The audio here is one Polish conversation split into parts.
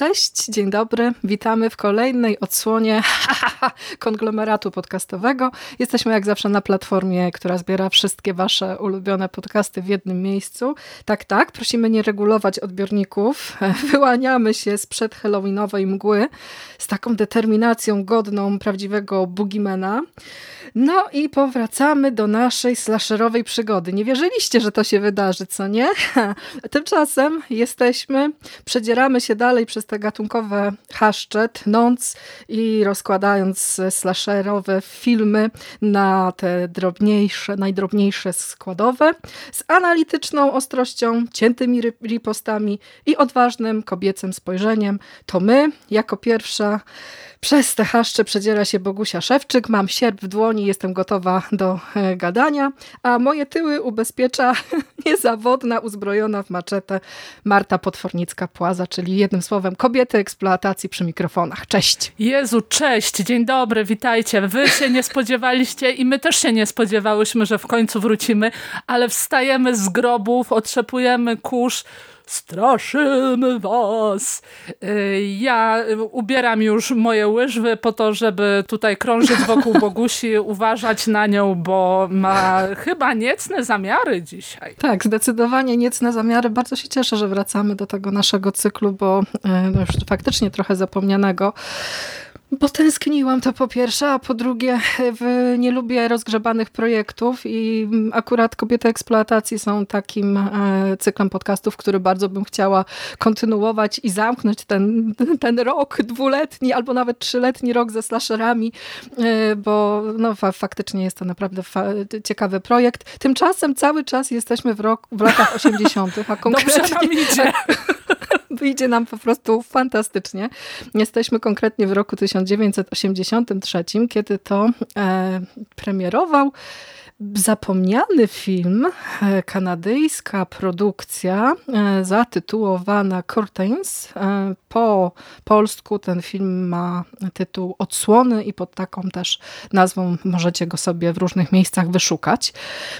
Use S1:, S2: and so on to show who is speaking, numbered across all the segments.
S1: Cześć, dzień dobry. Witamy w kolejnej odsłonie konglomeratu podcastowego. Jesteśmy jak zawsze na platformie, która zbiera wszystkie wasze ulubione podcasty w jednym miejscu. Tak, tak, prosimy nie regulować odbiorników. Wyłaniamy się sprzed halloweenowej mgły z taką determinacją godną prawdziwego boogiemana. No i powracamy do naszej slasherowej przygody. Nie wierzyliście, że to się wydarzy, co nie? Tymczasem jesteśmy, przedzieramy się dalej przez te gatunkowe chaszcze, tnąc i rozkładając slasherowe filmy na te drobniejsze, najdrobniejsze składowe, z analityczną ostrością, ciętymi ripostami i odważnym kobiecym spojrzeniem. To my, jako pierwsza, przez te chaszcze przedziera się Bogusia Szewczyk. Mam sierp w dłoni, jestem gotowa do e, gadania, a moje tyły ubezpiecza niezawodna, uzbrojona w maczetę Marta Potwornicka-Płaza, czyli jednym słowem kobiety eksploatacji przy mikrofonach. Cześć!
S2: Jezu, cześć, dzień dobry, witajcie. Wy się nie spodziewaliście i my też się nie spodziewałyśmy, że w końcu wrócimy, ale wstajemy z grobów, otrzepujemy kurz, straszymy was. Y, Ja ubieram już moje łyżwy po to, żeby tutaj krążyć wokół Bogusi, uważać na nią, bo ma chyba niecne zamiary dzisiaj.
S1: Tak, zdecydowanie niecne zamiary. Bardzo się cieszę, że wracamy do tego naszego cyklu, bo e, no już faktycznie trochę zapomnianego. Bo tęskniłam to po pierwsze, a po drugie nie lubię rozgrzebanych projektów i akurat kobiety eksploatacji są takim e, cyklem podcastów, który bardzo bym chciała kontynuować i zamknąć ten, ten rok dwuletni albo nawet trzyletni rok ze slasherami, e, bo no, fa faktycznie jest to naprawdę ciekawy projekt. Tymczasem cały czas jesteśmy w, rok, w latach 80., a konkretnie...
S2: Dobrze nam idzie.
S1: Wyjdzie nam po prostu fantastycznie. Jesteśmy konkretnie w roku 1983, kiedy to e, premierował zapomniany film, e, kanadyjska produkcja e, zatytułowana Curtains. E, po polsku ten film ma tytuł Odsłony i pod taką też nazwą możecie go sobie w różnych miejscach wyszukać.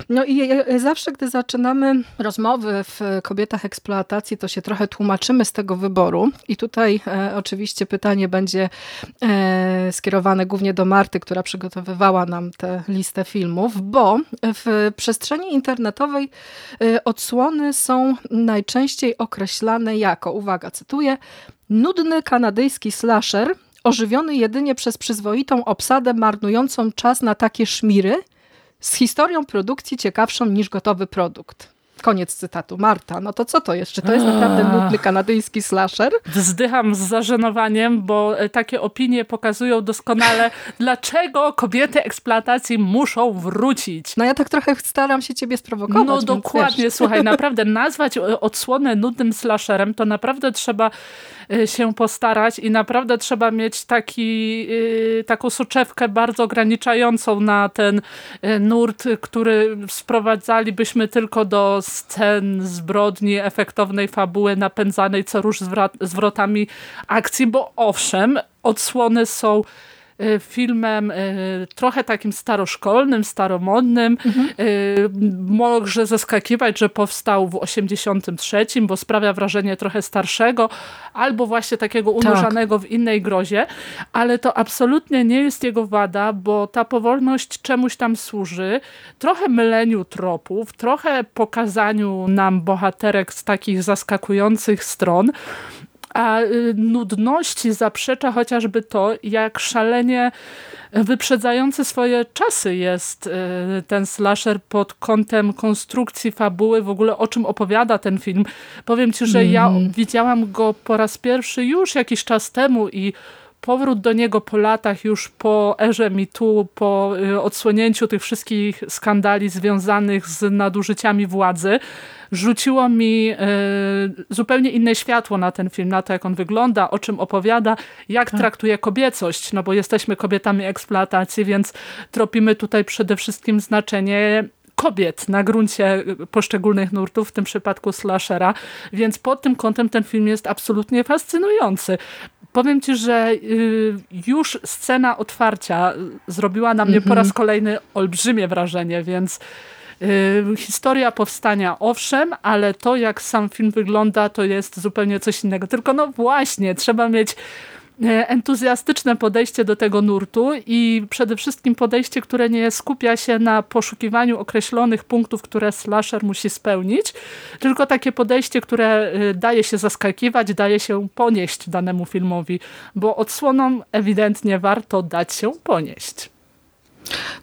S1: No i zawsze, gdy zaczynamy rozmowy w kobietach eksploatacji, to się trochę tłumaczymy z tego wyboru. I tutaj oczywiście pytanie będzie skierowane głównie do Marty, która przygotowywała nam tę listę filmów, bo w przestrzeni internetowej e, odsłony są najczęściej określane jako, uwaga, cytuję, nudny kanadyjski slasher, ożywiony jedynie przez przyzwoitą obsadę marnującą czas na takie szmiry, z historią produkcji ciekawszą niż gotowy produkt. Koniec cytatu. Marta, no to co to jest? Czy to jest naprawdę nudny kanadyjski slasher?
S2: Wzdycham z zażenowaniem, bo e, takie opinie pokazują doskonale, dlaczego kobiety eksploatacji muszą wrócić.
S1: No ja tak trochę staram się ciebie sprowokować.
S2: No dokładnie,
S1: wiesz.
S2: słuchaj, naprawdę nazwać e, odsłonę nudnym slasherem, to naprawdę trzeba się postarać i naprawdę trzeba mieć taki, e, taką soczewkę bardzo ograniczającą na ten e, nurt, który sprowadzalibyśmy tylko do scen zbrodni, efektownej fabuły napędzanej co zwra- zwrotami akcji, bo owszem, odsłony są filmem e, trochę takim staroszkolnym, staromodnym. E, Może zaskakiwać, że powstał w 83, bo sprawia wrażenie trochę starszego, albo właśnie takiego unurzanego w innej grozie, ale to absolutnie nie jest jego wada, bo ta powolność czemuś tam służy, trochę myleniu tropów, trochę pokazaniu nam bohaterek z takich zaskakujących stron, A y, nudności zaprzecza chociażby to, jak szalenie wyprzedzający swoje czasy jest y, ten slasher pod kątem konstrukcji fabuły, w ogóle o czym opowiada ten film. Powiem ci, że ja mhm. widziałam go po raz pierwszy już jakiś czas temu i powrót do niego po latach, już po erze MeToo, po y, odsłonięciu tych wszystkich skandali związanych z nadużyciami władzy, rzuciło mi y, zupełnie inne światło na ten film, na to jak on wygląda, o czym opowiada, jak tak. traktuje kobiecość, no bo jesteśmy kobietami eksploatacji, więc tropimy tutaj przede wszystkim znaczenie kobiet na gruncie poszczególnych nurtów, w tym przypadku slashera, więc pod tym kątem ten film jest absolutnie fascynujący. Powiem ci, że y, już scena otwarcia zrobiła na mnie mm -hmm. po raz mhm. kolejny olbrzymie wrażenie, więc y, historia powstania owszem, ale to jak sam film wygląda to jest zupełnie coś innego. Tylko no właśnie, trzeba mieć entuzjastyczne podejście do tego nurtu i przede wszystkim podejście, które nie skupia się na poszukiwaniu określonych punktów, które slasher musi spełnić, tylko takie podejście, które e, daje się zaskakiwać, daje się ponieść danemu filmowi, bo odsłonom ewidentnie warto dać się ponieść.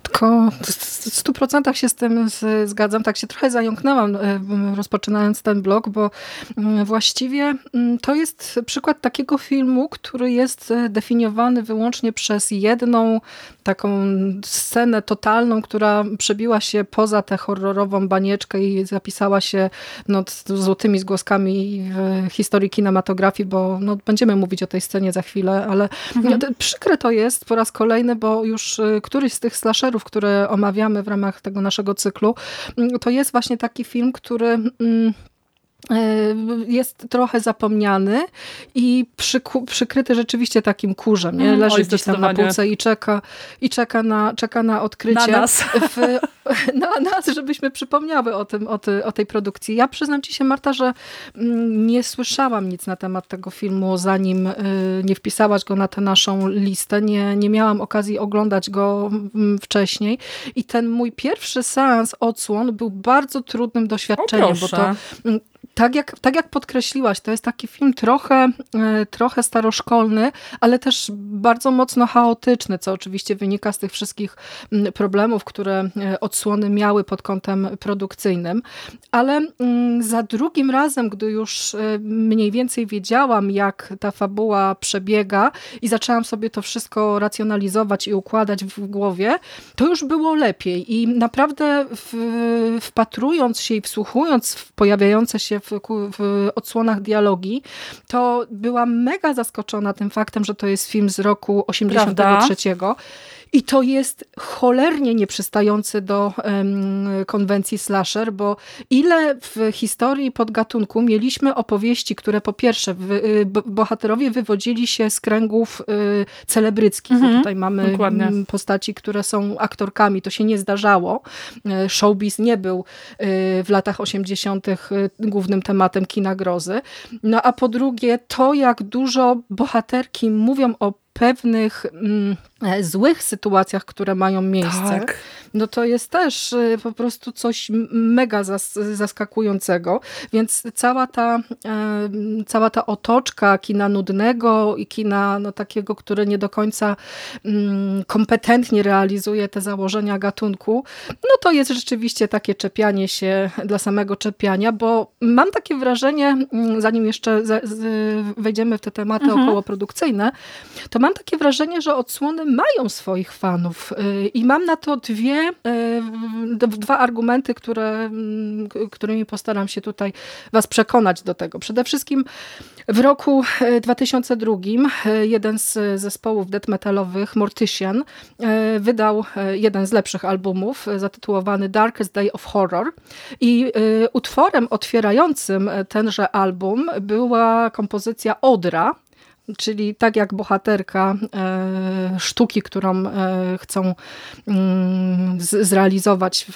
S1: Tylko w 100% się z tym zgadzam. Tak się trochę zająknęłam e, rozpoczynając ten blog, bo mm, właściwie mm, to jest przykład takiego filmu, który jest e, definiowany wyłącznie przez jedną taką scenę totalną, która przebiła się poza tę horrorową banieczkę i zapisała się no, złotymi zgłoskami w historii kinematografii, bo no, będziemy mówić o tej scenie za chwilę, ale mhm. przykre to jest po raz kolejny, bo już e, któryś z tych slasherów, które omawiamy w ramach tego naszego cyklu, mm, to jest właśnie taki film, który mm, E, jest trochę zapomniany i przyku, przykryty rzeczywiście takim kurzem. Nie? Mm, Leży Oj, gdzieś tam na półce i czeka, i czeka na, czeka na odkrycie.
S2: Na nas. W,
S1: na nas, żebyśmy przypomniały o, tym, o, ty, o tej produkcji. Ja przyznam ci się, Marta, że mm, nie słyszałam nic na temat tego filmu, zanim y, nie wpisałaś go na tę naszą listę. Nie, nie miałam okazji oglądać go mm, wcześniej i ten mój pierwszy seans odsłon był bardzo trudnym doświadczeniem, bo to tak jak, tak jak podkreśliłaś, to jest taki film trochę, e, trochę staroszkolny, ale też bardzo mocno chaotyczny, co oczywiście wynika z tych wszystkich problemów, które e, odsłony miały pod kątem produkcyjnym. Ale za drugim razem, gdy już e, mniej więcej wiedziałam, jak ta fabuła przebiega i zaczęłam sobie to wszystko racjonalizować i układać w głowie, to już było lepiej. I naprawdę w, wpatrując się i wsłuchując w pojawiające się w, w odsłonach dialogi, to byłam mega zaskoczona tym faktem, że to jest film z roku 83. Prawda? I to jest cholernie nieprzystający do um, konwencji slasher, bo ile w historii podgatunku mieliśmy opowieści, które po pierwsze y, bohaterowie wywodzili się z kręgów y, celebryckich. Mhm, tutaj mamy dokładnie. postaci, które są aktorkami. To się nie zdarzało. Y, showbiz nie był y, w latach 80. Y, głównym tematem kina grozy. No a po drugie to, jak dużo bohaterki mówią o pewnych mm, e, złych sytuacjach, które mają miejsce, tak. no to jest też e, po prostu coś mega zas zaskakującego. Więc cała ta, e, cała ta otoczka kina nudnego i kina no, takiego, które nie do końca mm, kompetentnie realizuje te założenia gatunku, no to jest rzeczywiście takie czepianie się dla samego czepiania, bo mam takie wrażenie, mm, zanim jeszcze wejdziemy w te tematy mhm. okołoprodukcyjne, to mam mam takie wrażenie, że odsłony mają swoich fanów y, i mam na to dwie, y, dwa argumenty, które, mm, którymi postaram się tutaj was przekonać do tego. Przede wszystkim w roku 2002 y, jeden z zespołów death metalowych, Mortician, wydał jeden z lepszych albumów zatytułowany Darkest Day of Horror i utworem otwierającym tenże album była kompozycja Odra, czyli tak jak bohaterka e, sztuki, którą e, chcą mm, zrealizować w,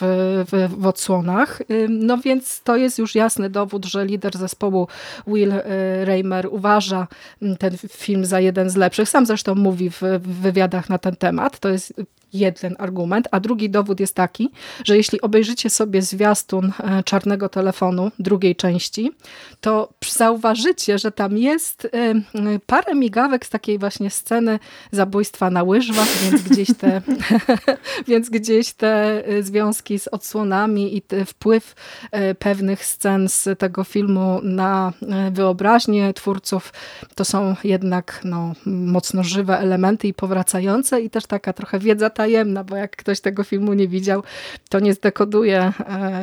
S1: w, w odsłonach. No więc to jest już jasny dowód, że lider zespołu Will Reimer uważa ten film za jeden z lepszych. Sam zresztą mówi w, wywiadach na ten temat. To jest jeden argument, a drugi dowód jest taki, że jeśli obejrzycie sobie zwiastun e, Czarnego Telefonu drugiej części, to zauważycie, że tam jest e, parę migawek z takiej właśnie sceny zabójstwa na łyżwach, więc gdzieś te, więc gdzieś te e, związki z odsłonami i wpływ pewnych scen z tego filmu na wyobraźnię twórców, to są jednak no, mocno żywe elementy i powracające i też taka trochę wiedza tajemna, bo jak ktoś tego filmu nie widział, to nie zdekoduje,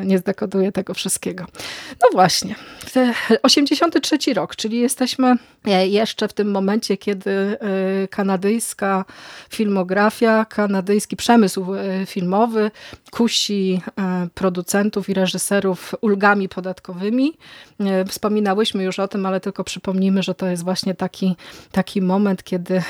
S1: nie zdekoduje tego wszystkiego. No właśnie, 83 rok, czyli jesteśmy e, jeszcze w tym momencie, kiedy e, kanadyjska filmografia, kanadyjski przemysł filmowy kusi producentów i reżyserów ulgami podatkowymi. Wspominałyśmy już o tym, ale tylko przypomnijmy, że to jest właśnie taki, taki moment, kiedy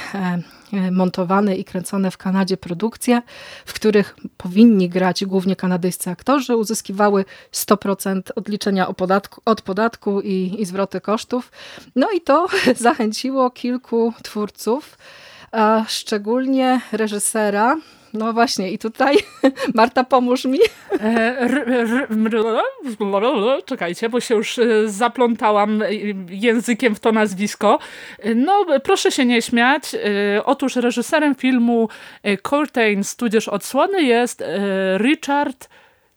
S1: montowane i kręcone w Kanadzie produkcje, w których powinni grać głównie kanadyjscy aktorzy, uzyskiwały 100% odliczenia podatku, od podatku i, i zwroty kosztów. No i to zachęciło kilku twórców, a szczególnie reżysera, no właśnie, i tutaj Marta, pomóż mi.
S2: Czekajcie, bo się już e, zaplątałam językiem w to nazwisko. No, proszę się nie śmiać. E, otóż reżyserem filmu e, Curtain tudzież Odsłony jest Richard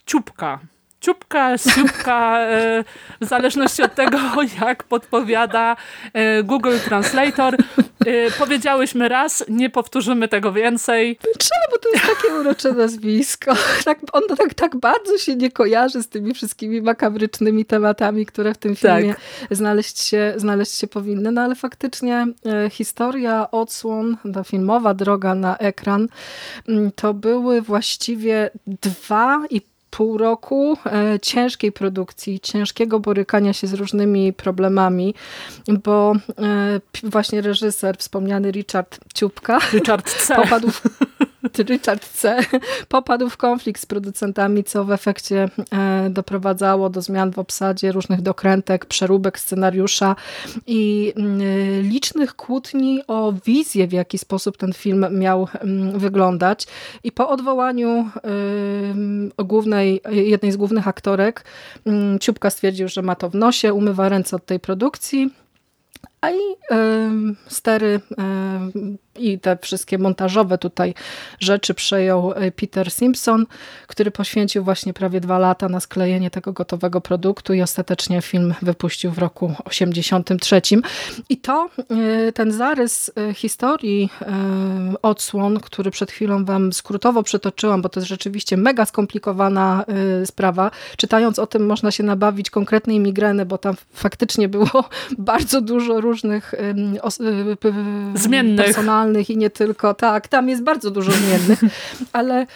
S2: Ciupka. Ciupka, siupka, w zależności od tego, jak podpowiada Google Translator. Powiedziałyśmy raz, nie powtórzymy tego więcej.
S1: Trzeba, bo to jest takie urocze nazwisko. Tak, on tak, tak bardzo się nie kojarzy z tymi wszystkimi makabrycznymi tematami, które w tym filmie tak. znaleźć, się, znaleźć się powinny. No ale faktycznie historia, odsłon, ta filmowa droga na ekran, to były właściwie dwa i pół roku e, ciężkiej produkcji, ciężkiego borykania się z różnymi problemami, bo e, właśnie reżyser, wspomniany Richard Ciupka,
S2: Richard C.
S1: popadł w, Richard C. popadł w konflikt z producentami, co w efekcie e, doprowadzało do zmian w obsadzie, różnych dokrętek, przeróbek scenariusza i licznych kłótni o wizję, w jaki sposób ten film miał wyglądać. I po odwołaniu głównej, jednej z głównych aktorek, Ciupka stwierdził, że ma to w nosie, umywa ręce od tej produkcji, a i stery i te wszystkie montażowe tutaj rzeczy przejął e, Peter Simpson, który poświęcił właśnie prawie dwa lata na sklejenie tego gotowego produktu i ostatecznie film wypuścił w roku 83. I to e, ten zarys e, historii odsłon, który przed chwilą wam skrótowo przytoczyłam, bo to jest rzeczywiście mega skomplikowana sprawa. Czytając o tym można się nabawić konkretnej migreny, bo tam faktycznie było bardzo dużo różnych
S2: zmiennych
S1: personalnych i nie tylko. Tak, tam jest bardzo dużo zmiennych, ale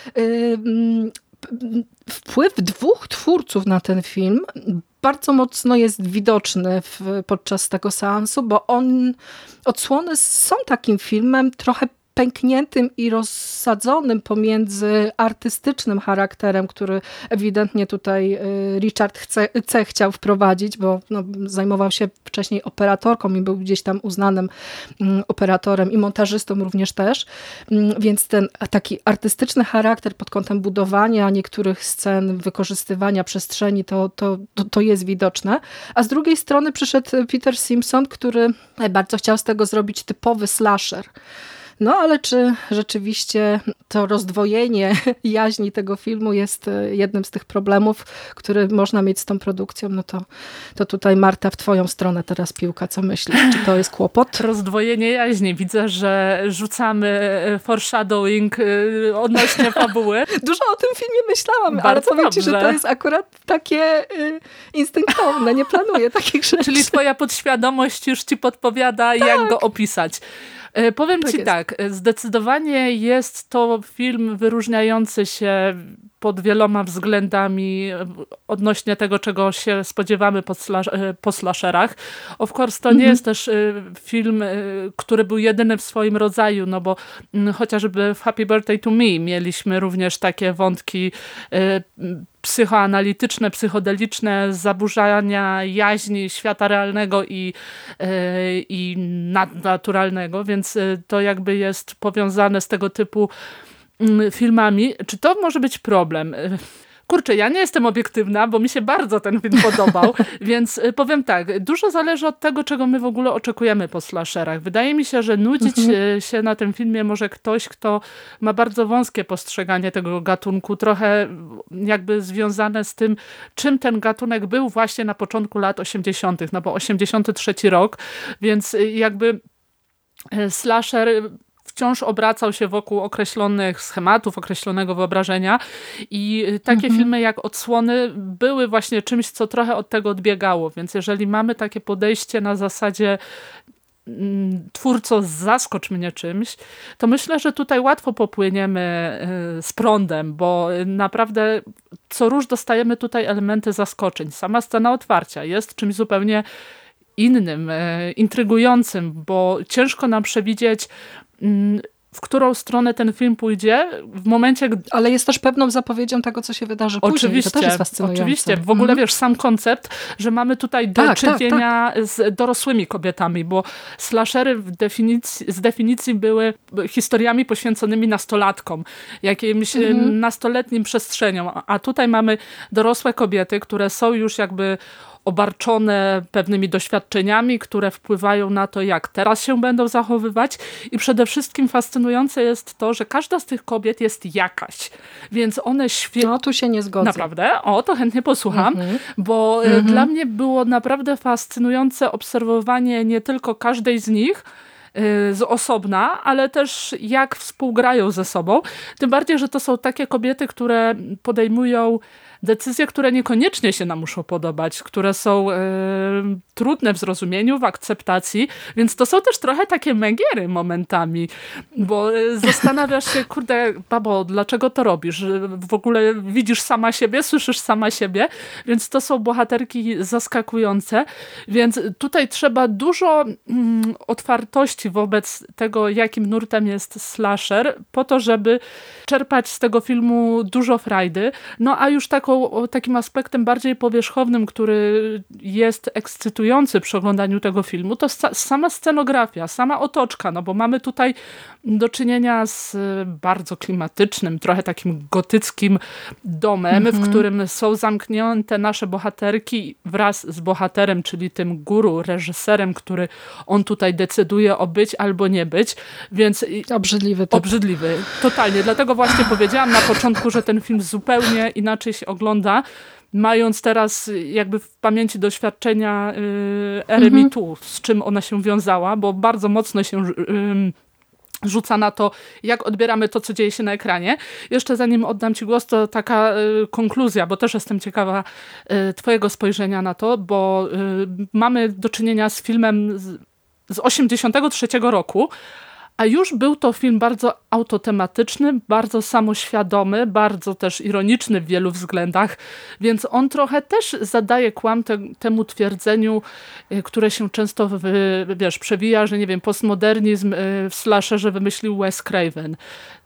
S1: wpływ dwóch twórców na ten film bardzo mocno jest widoczny w, podczas tego seansu, bo on, odsłony są takim filmem trochę pękniętym i rozsadzonym pomiędzy artystycznym charakterem, który ewidentnie tutaj y, Richard chce, chciał wprowadzić, bo no, zajmował się wcześniej operatorką i był gdzieś tam uznanym mm, operatorem i montażystą również też, mm, więc ten taki artystyczny charakter pod kątem budowania niektórych scen, wykorzystywania przestrzeni, to, to, to, to jest widoczne, a z drugiej strony przyszedł Peter Simpson, który bardzo chciał z tego zrobić typowy slasher. No ale czy rzeczywiście to rozdwojenie jaźni tego filmu jest e, jednym z tych problemów, które można mieć z tą produkcją, no to, to tutaj Marta w twoją stronę teraz piłka. Co myślisz? Czy to jest kłopot?
S2: Rozdwojenie jaźni. Widzę, że rzucamy e, foreshadowing e, odnośnie fabuły.
S1: Dużo o tym filmie myślałam, Bardzo ale powiem dobrze. ci, że to jest akurat takie instynktowne. Nie planuję takich rzeczy.
S2: Czyli twoja podświadomość już ci podpowiada, tak. jak go opisać. E, powiem tak ci jest. tak, zdecydowanie jest to film wyróżniający się pod wieloma względami odnośnie tego, czego się spodziewamy po, po slasherach. Of course to nie mhm. jest też film, który był jedyny w swoim rodzaju, no bo mm, chociażby w Happy Birthday to Me mieliśmy również takie wątki psychoanalityczne, psychodeliczne zaburzania jaźni świata realnego i, e, i nadnaturalnego, więc e, to jakby jest powiązane z tego typu mm, filmami. Czy to może być problem? Kurczę, ja nie jestem obiektywna, bo mi się bardzo ten film podobał, więc y, powiem tak, dużo zależy od tego, czego my w ogóle oczekujemy po slasherach. Wydaje mi się, że nudzić mhm. Y, się na tym filmie może ktoś, kto ma bardzo wąskie postrzeganie tego gatunku, trochę jakby związane z tym, czym ten gatunek był właśnie na początku lat 80., no bo 83 rok, więc y, jakby slasher wciąż obracał się wokół określonych schematów, określonego wyobrażenia i y, takie mhm. filmy jak Odsłony były właśnie czymś, co trochę od tego odbiegało, więc jeżeli mamy takie podejście na zasadzie mm, twórco zaskocz mnie czymś, to myślę, że tutaj łatwo popłyniemy y, z prądem, bo naprawdę co róż dostajemy tutaj elementy zaskoczeń. Sama scena otwarcia jest czymś zupełnie innym, y, intrygującym, bo ciężko nam przewidzieć Mm, w którą stronę ten film pójdzie w momencie... Gdy...
S1: Ale jest też pewną zapowiedzią tego, co się wydarzy
S2: oczywiście, później. To też jest fascynujące. Oczywiście. W ogóle, mm. wiesz, sam koncept, że mamy tutaj do tak, czynienia tak, tak. z dorosłymi kobietami, bo slashery definicji, z definicji były historiami poświęconymi nastolatkom, jakimś mm. nastoletnim przestrzeniom, a tutaj mamy dorosłe kobiety, które są już jakby obarczone pewnymi doświadczeniami, które wpływają na to, jak teraz się będą zachowywać i przede wszystkim fascynujące jest to, że każda z tych kobiet jest jakaś, więc one świetnie...
S1: No, tu się nie zgodzę.
S2: Naprawdę? O, to chętnie posłucham, mhm. bo e, mhm. dla mnie było naprawdę fascynujące obserwowanie nie tylko każdej z nich, e, z osobna, ale też jak współgrają ze sobą. Tym bardziej, że to są takie kobiety, które podejmują decyzje, które niekoniecznie się nam muszą podobać, które są e, trudne w zrozumieniu, w akceptacji, więc to są też trochę takie megiery momentami, bo e, zastanawiasz się, kurde, babo, dlaczego to robisz? W ogóle widzisz sama siebie, słyszysz sama siebie, więc to są bohaterki zaskakujące, więc tutaj trzeba dużo mm, otwartości wobec tego, jakim nurtem jest slasher, po to, żeby czerpać z tego filmu dużo frajdy, no a już taką takim aspektem bardziej powierzchownym, który jest ekscytujący przy oglądaniu tego filmu, to sama scenografia, sama otoczka, no bo mamy tutaj do czynienia z bardzo klimatycznym, trochę takim gotyckim domem, w mhm. którym są zamknięte nasze bohaterki wraz z bohaterem, czyli tym guru, reżyserem, który on tutaj decyduje o być albo nie być, więc...
S1: Obrzydliwy.
S2: Typ. Obrzydliwy, totalnie. Dlatego właśnie powiedziałam na początku, że ten film zupełnie inaczej się ogląda, mając teraz jakby w pamięci doświadczenia y, ery mhm. z czym ona się wiązała, bo bardzo mocno się y, rzuca na to, jak odbieramy to, co dzieje się na ekranie. Jeszcze zanim oddam Ci głos, to taka y, konkluzja, bo też jestem ciekawa y, Twojego spojrzenia na to, bo y, mamy do czynienia z filmem z, z 83 roku, a już był to film bardzo autotematyczny, bardzo samoświadomy, bardzo też ironiczny w wielu względach, więc on trochę też zadaje kłam te, temu twierdzeniu, y, które się często wiesz, przewija, że nie wiem, postmodernizm y, w slasherze wymyślił Wes Craven.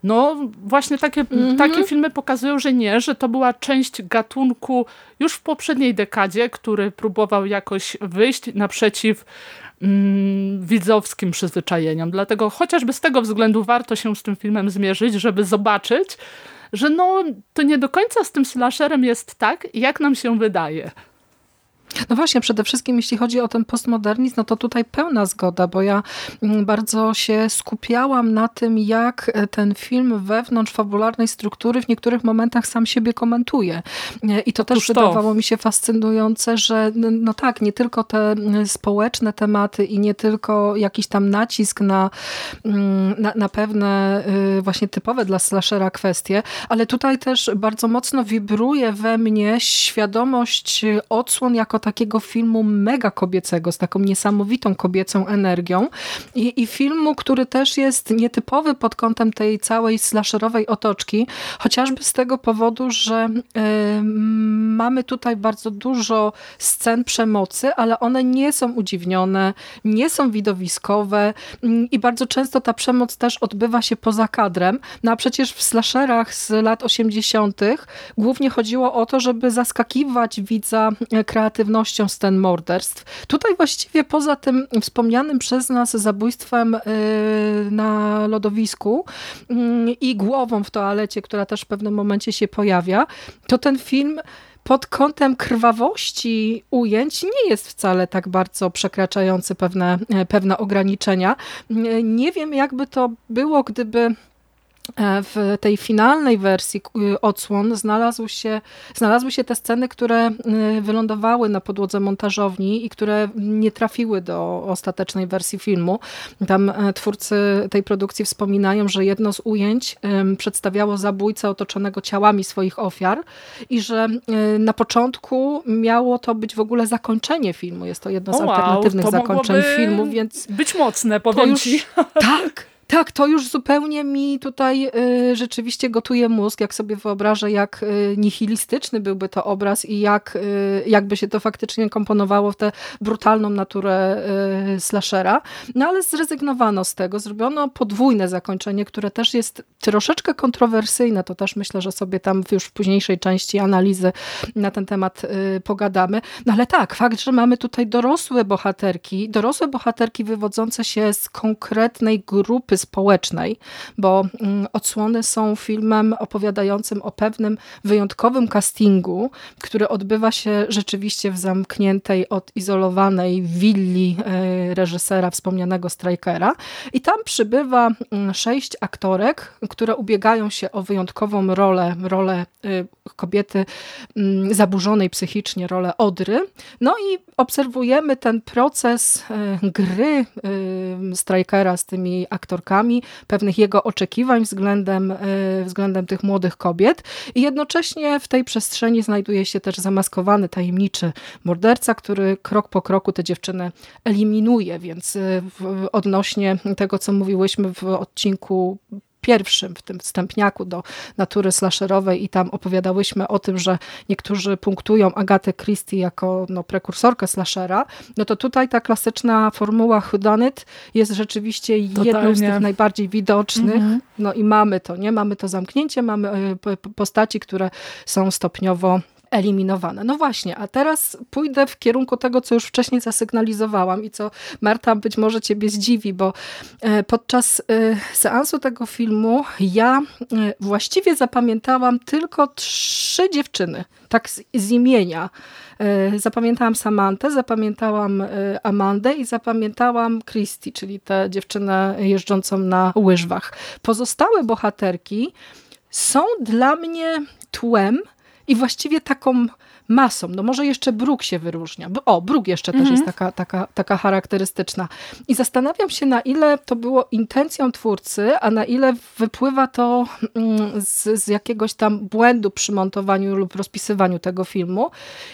S2: No właśnie takie, mm -hmm. takie filmy pokazują, że nie, że to była część gatunku już w poprzedniej dekadzie, który próbował jakoś wyjść naprzeciw widzowskim przyzwyczajeniom. Dlatego chociażby z tego względu warto się z tym filmem zmierzyć, żeby zobaczyć, że no, to nie do końca z tym slasherem jest tak, jak nam się wydaje.
S1: No właśnie, przede wszystkim jeśli chodzi o ten postmodernizm, no to tutaj pełna zgoda, bo ja mm, bardzo się skupiałam na tym, jak e, ten film wewnątrz fabularnej struktury w niektórych momentach sam siebie komentuje. E, I to Otóż też to. wydawało mi się fascynujące, że no tak, nie tylko te społeczne tematy i nie tylko jakiś tam nacisk na, na, na pewne y, właśnie typowe dla slashera kwestie, ale tutaj też bardzo mocno wibruje we mnie świadomość odsłon jako takiego filmu mega kobiecego, z taką niesamowitą kobiecą energią i, i filmu, który też jest nietypowy pod kątem tej całej slasherowej otoczki, chociażby z tego powodu, że y, mamy tutaj bardzo dużo scen przemocy, ale one nie są udziwnione, nie są widowiskowe y, i bardzo często ta przemoc też odbywa się poza kadrem. No a przecież w slasherach z lat 80. głównie chodziło o to, żeby zaskakiwać widza e, kreatywnością scen morderstw. Tutaj właściwie poza tym wspomnianym przez nas zabójstwem e, na lodowisku mm, i głową w toalecie, która też w pewnym momencie się pojawia, to ten film pod kątem krwawości ujęć nie jest wcale tak bardzo przekraczający pewne, e, pewne ograniczenia. Nie wiem, jakby to było, gdyby w tej finalnej wersji y, odsłon znalazł się, znalazły się te sceny, które y, wylądowały na podłodze montażowni i które nie trafiły do ostatecznej wersji filmu. Tam e, twórcy tej produkcji wspominają, że jedno z ujęć przedstawiało zabójcę otoczonego ciałami swoich ofiar i że y, na początku miało to być w ogóle zakończenie filmu. Jest to jedno z
S2: wow,
S1: alternatywnych zakończeń filmu, więc...
S2: Być mocne, powiem
S1: już,
S2: ci.
S1: Tak, tak, to już zupełnie mi tutaj y, rzeczywiście gotuje mózg, jak sobie wyobrażę, jak y, nihilistyczny byłby to obraz i jak, y, jakby się to faktycznie komponowało w tę brutalną naturę y, slashera. No ale zrezygnowano z tego, zrobiono podwójne zakończenie, które też jest troszeczkę kontrowersyjne, to też myślę, że sobie tam już w późniejszej części analizy na ten temat y, pogadamy. No ale tak, fakt, że mamy tutaj dorosłe bohaterki, dorosłe bohaterki wywodzące się z konkretnej grupy społecznej, bo mm, odsłony są filmem opowiadającym o pewnym wyjątkowym castingu, który odbywa się rzeczywiście w zamkniętej, odizolowanej willi e, reżysera wspomnianego Strikera. I tam przybywa mm, sześć aktorek, które ubiegają się o wyjątkową rolę, rolę y, kobiety mm, zaburzonej psychicznie, rolę Odry. No i obserwujemy ten proces y, gry y, Strikera z tymi aktorkami, pewnych jego oczekiwań względem, względem tych młodych kobiet i jednocześnie w tej przestrzeni znajduje się też zamaskowany, tajemniczy morderca, który krok po kroku te dziewczyny eliminuje, więc odnośnie tego, co mówiłyśmy w odcinku pierwszym, w tym wstępniaku do natury slasherowej i tam opowiadałyśmy o tym, że niektórzy punktują Agatę Christie jako no, prekursorkę slashera, no to tutaj ta klasyczna formuła whodunit jest rzeczywiście Totalnie. jedną z tych najbardziej widocznych. Mhm. No i mamy to, nie? Mamy to zamknięcie, mamy e, postaci, które są stopniowo eliminowane. No właśnie, a teraz pójdę w kierunku tego, co już wcześniej zasygnalizowałam i co Marta być może ciebie zdziwi, bo e, podczas e, seansu tego filmu ja e, właściwie zapamiętałam tylko trzy dziewczyny, tak z, z imienia. Zapamiętałam Samantę, zapamiętałam Amandę i zapamiętałam Christy, czyli tę dziewczynę jeżdżącą na łyżwach. Pozostałe bohaterki są dla mnie tłem, i właściwie taką masą. No może jeszcze bruk się wyróżnia. O, bruk jeszcze mhm. też jest taka, taka, taka charakterystyczna. I zastanawiam się, na ile to było intencją twórcy, a na ile wypływa to mm, z, z jakiegoś tam błędu przy montowaniu lub rozpisywaniu tego filmu.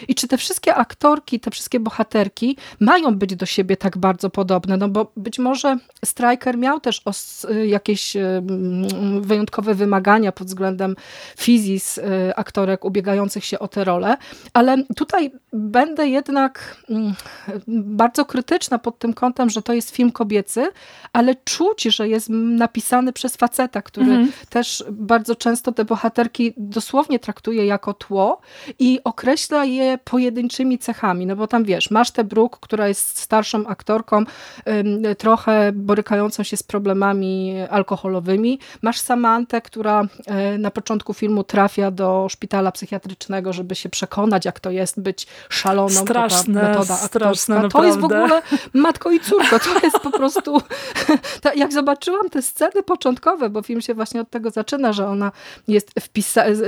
S1: I czy te wszystkie aktorki, te wszystkie bohaterki mają być do siebie tak bardzo podobne? No bo być może Striker miał też os, jakieś mm, wyjątkowe wymagania pod względem fizis y, aktorek ubiegających się o te role, ale tutaj będę jednak mm, bardzo krytyczna pod tym kątem, że to jest film kobiecy, ale czuć, że jest napisany przez faceta, który mhm. też bardzo często te bohaterki dosłownie traktuje jako tło i określa je pojedynczymi cechami. No bo tam wiesz, masz tę Brooke, która jest starszą aktorką, trochę borykającą się z problemami alkoholowymi. Masz Samantę, która e, na początku filmu trafia do szpitala psychiatrycznego, żeby się przekonać, jak to jest być szaloną.
S2: Straszne,
S1: to metoda
S2: straszne,
S1: To jest w ogóle matko i córko. To jest po prostu... jak zobaczyłam te sceny początkowe, bo film się właśnie od tego zaczyna, że ona jest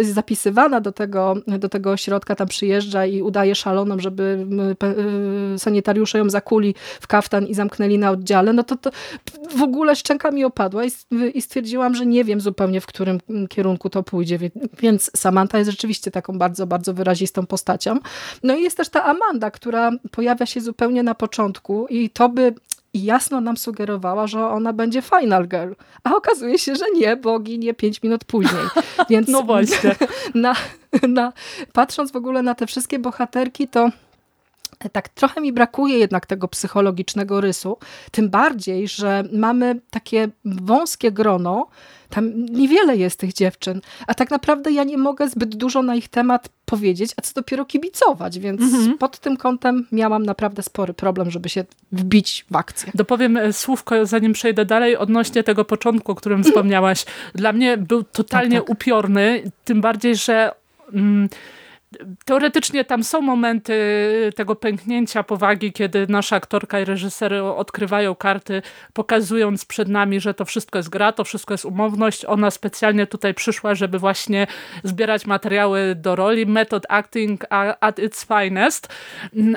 S1: zapisywana do tego, do tego ośrodka, tam przyjeżdża i udaje szaloną, żeby y, sanitariusze ją zakuli w kaftan i zamknęli na oddziale, no to, to w ogóle szczęka mi opadła i, i stwierdziłam, że nie wiem zupełnie, w którym kierunku to pójdzie. Więc Samantha jest rzeczywiście taką bardzo, bardzo wyrazistą postaciom. No i jest też ta Amanda, która pojawia się zupełnie na początku i to by jasno nam sugerowała, że ona będzie Final Girl. A okazuje się, że nie, bo ginie pięć minut później. Więc
S2: no właśnie.
S1: Na, na, patrząc w ogóle na te wszystkie bohaterki, to tak trochę mi brakuje jednak tego psychologicznego rysu, tym bardziej, że mamy takie wąskie grono, tam niewiele jest tych dziewczyn, a tak naprawdę ja nie mogę zbyt dużo na ich temat powiedzieć, a co dopiero kibicować, więc mhm. pod tym kątem miałam naprawdę spory problem, żeby się wbić w akcję.
S2: Dopowiem e, słówko, zanim przejdę dalej, odnośnie tego początku, o którym wspomniałaś. Dla mnie był totalnie tak, tak. upiorny, tym bardziej, że... Mm, Teoretycznie tam są momenty tego pęknięcia powagi, kiedy nasza aktorka i reżyser odkrywają karty, pokazując przed nami, że to wszystko jest gra, to wszystko jest umowność. Ona specjalnie tutaj przyszła, żeby właśnie zbierać materiały do roli. Method acting at its finest.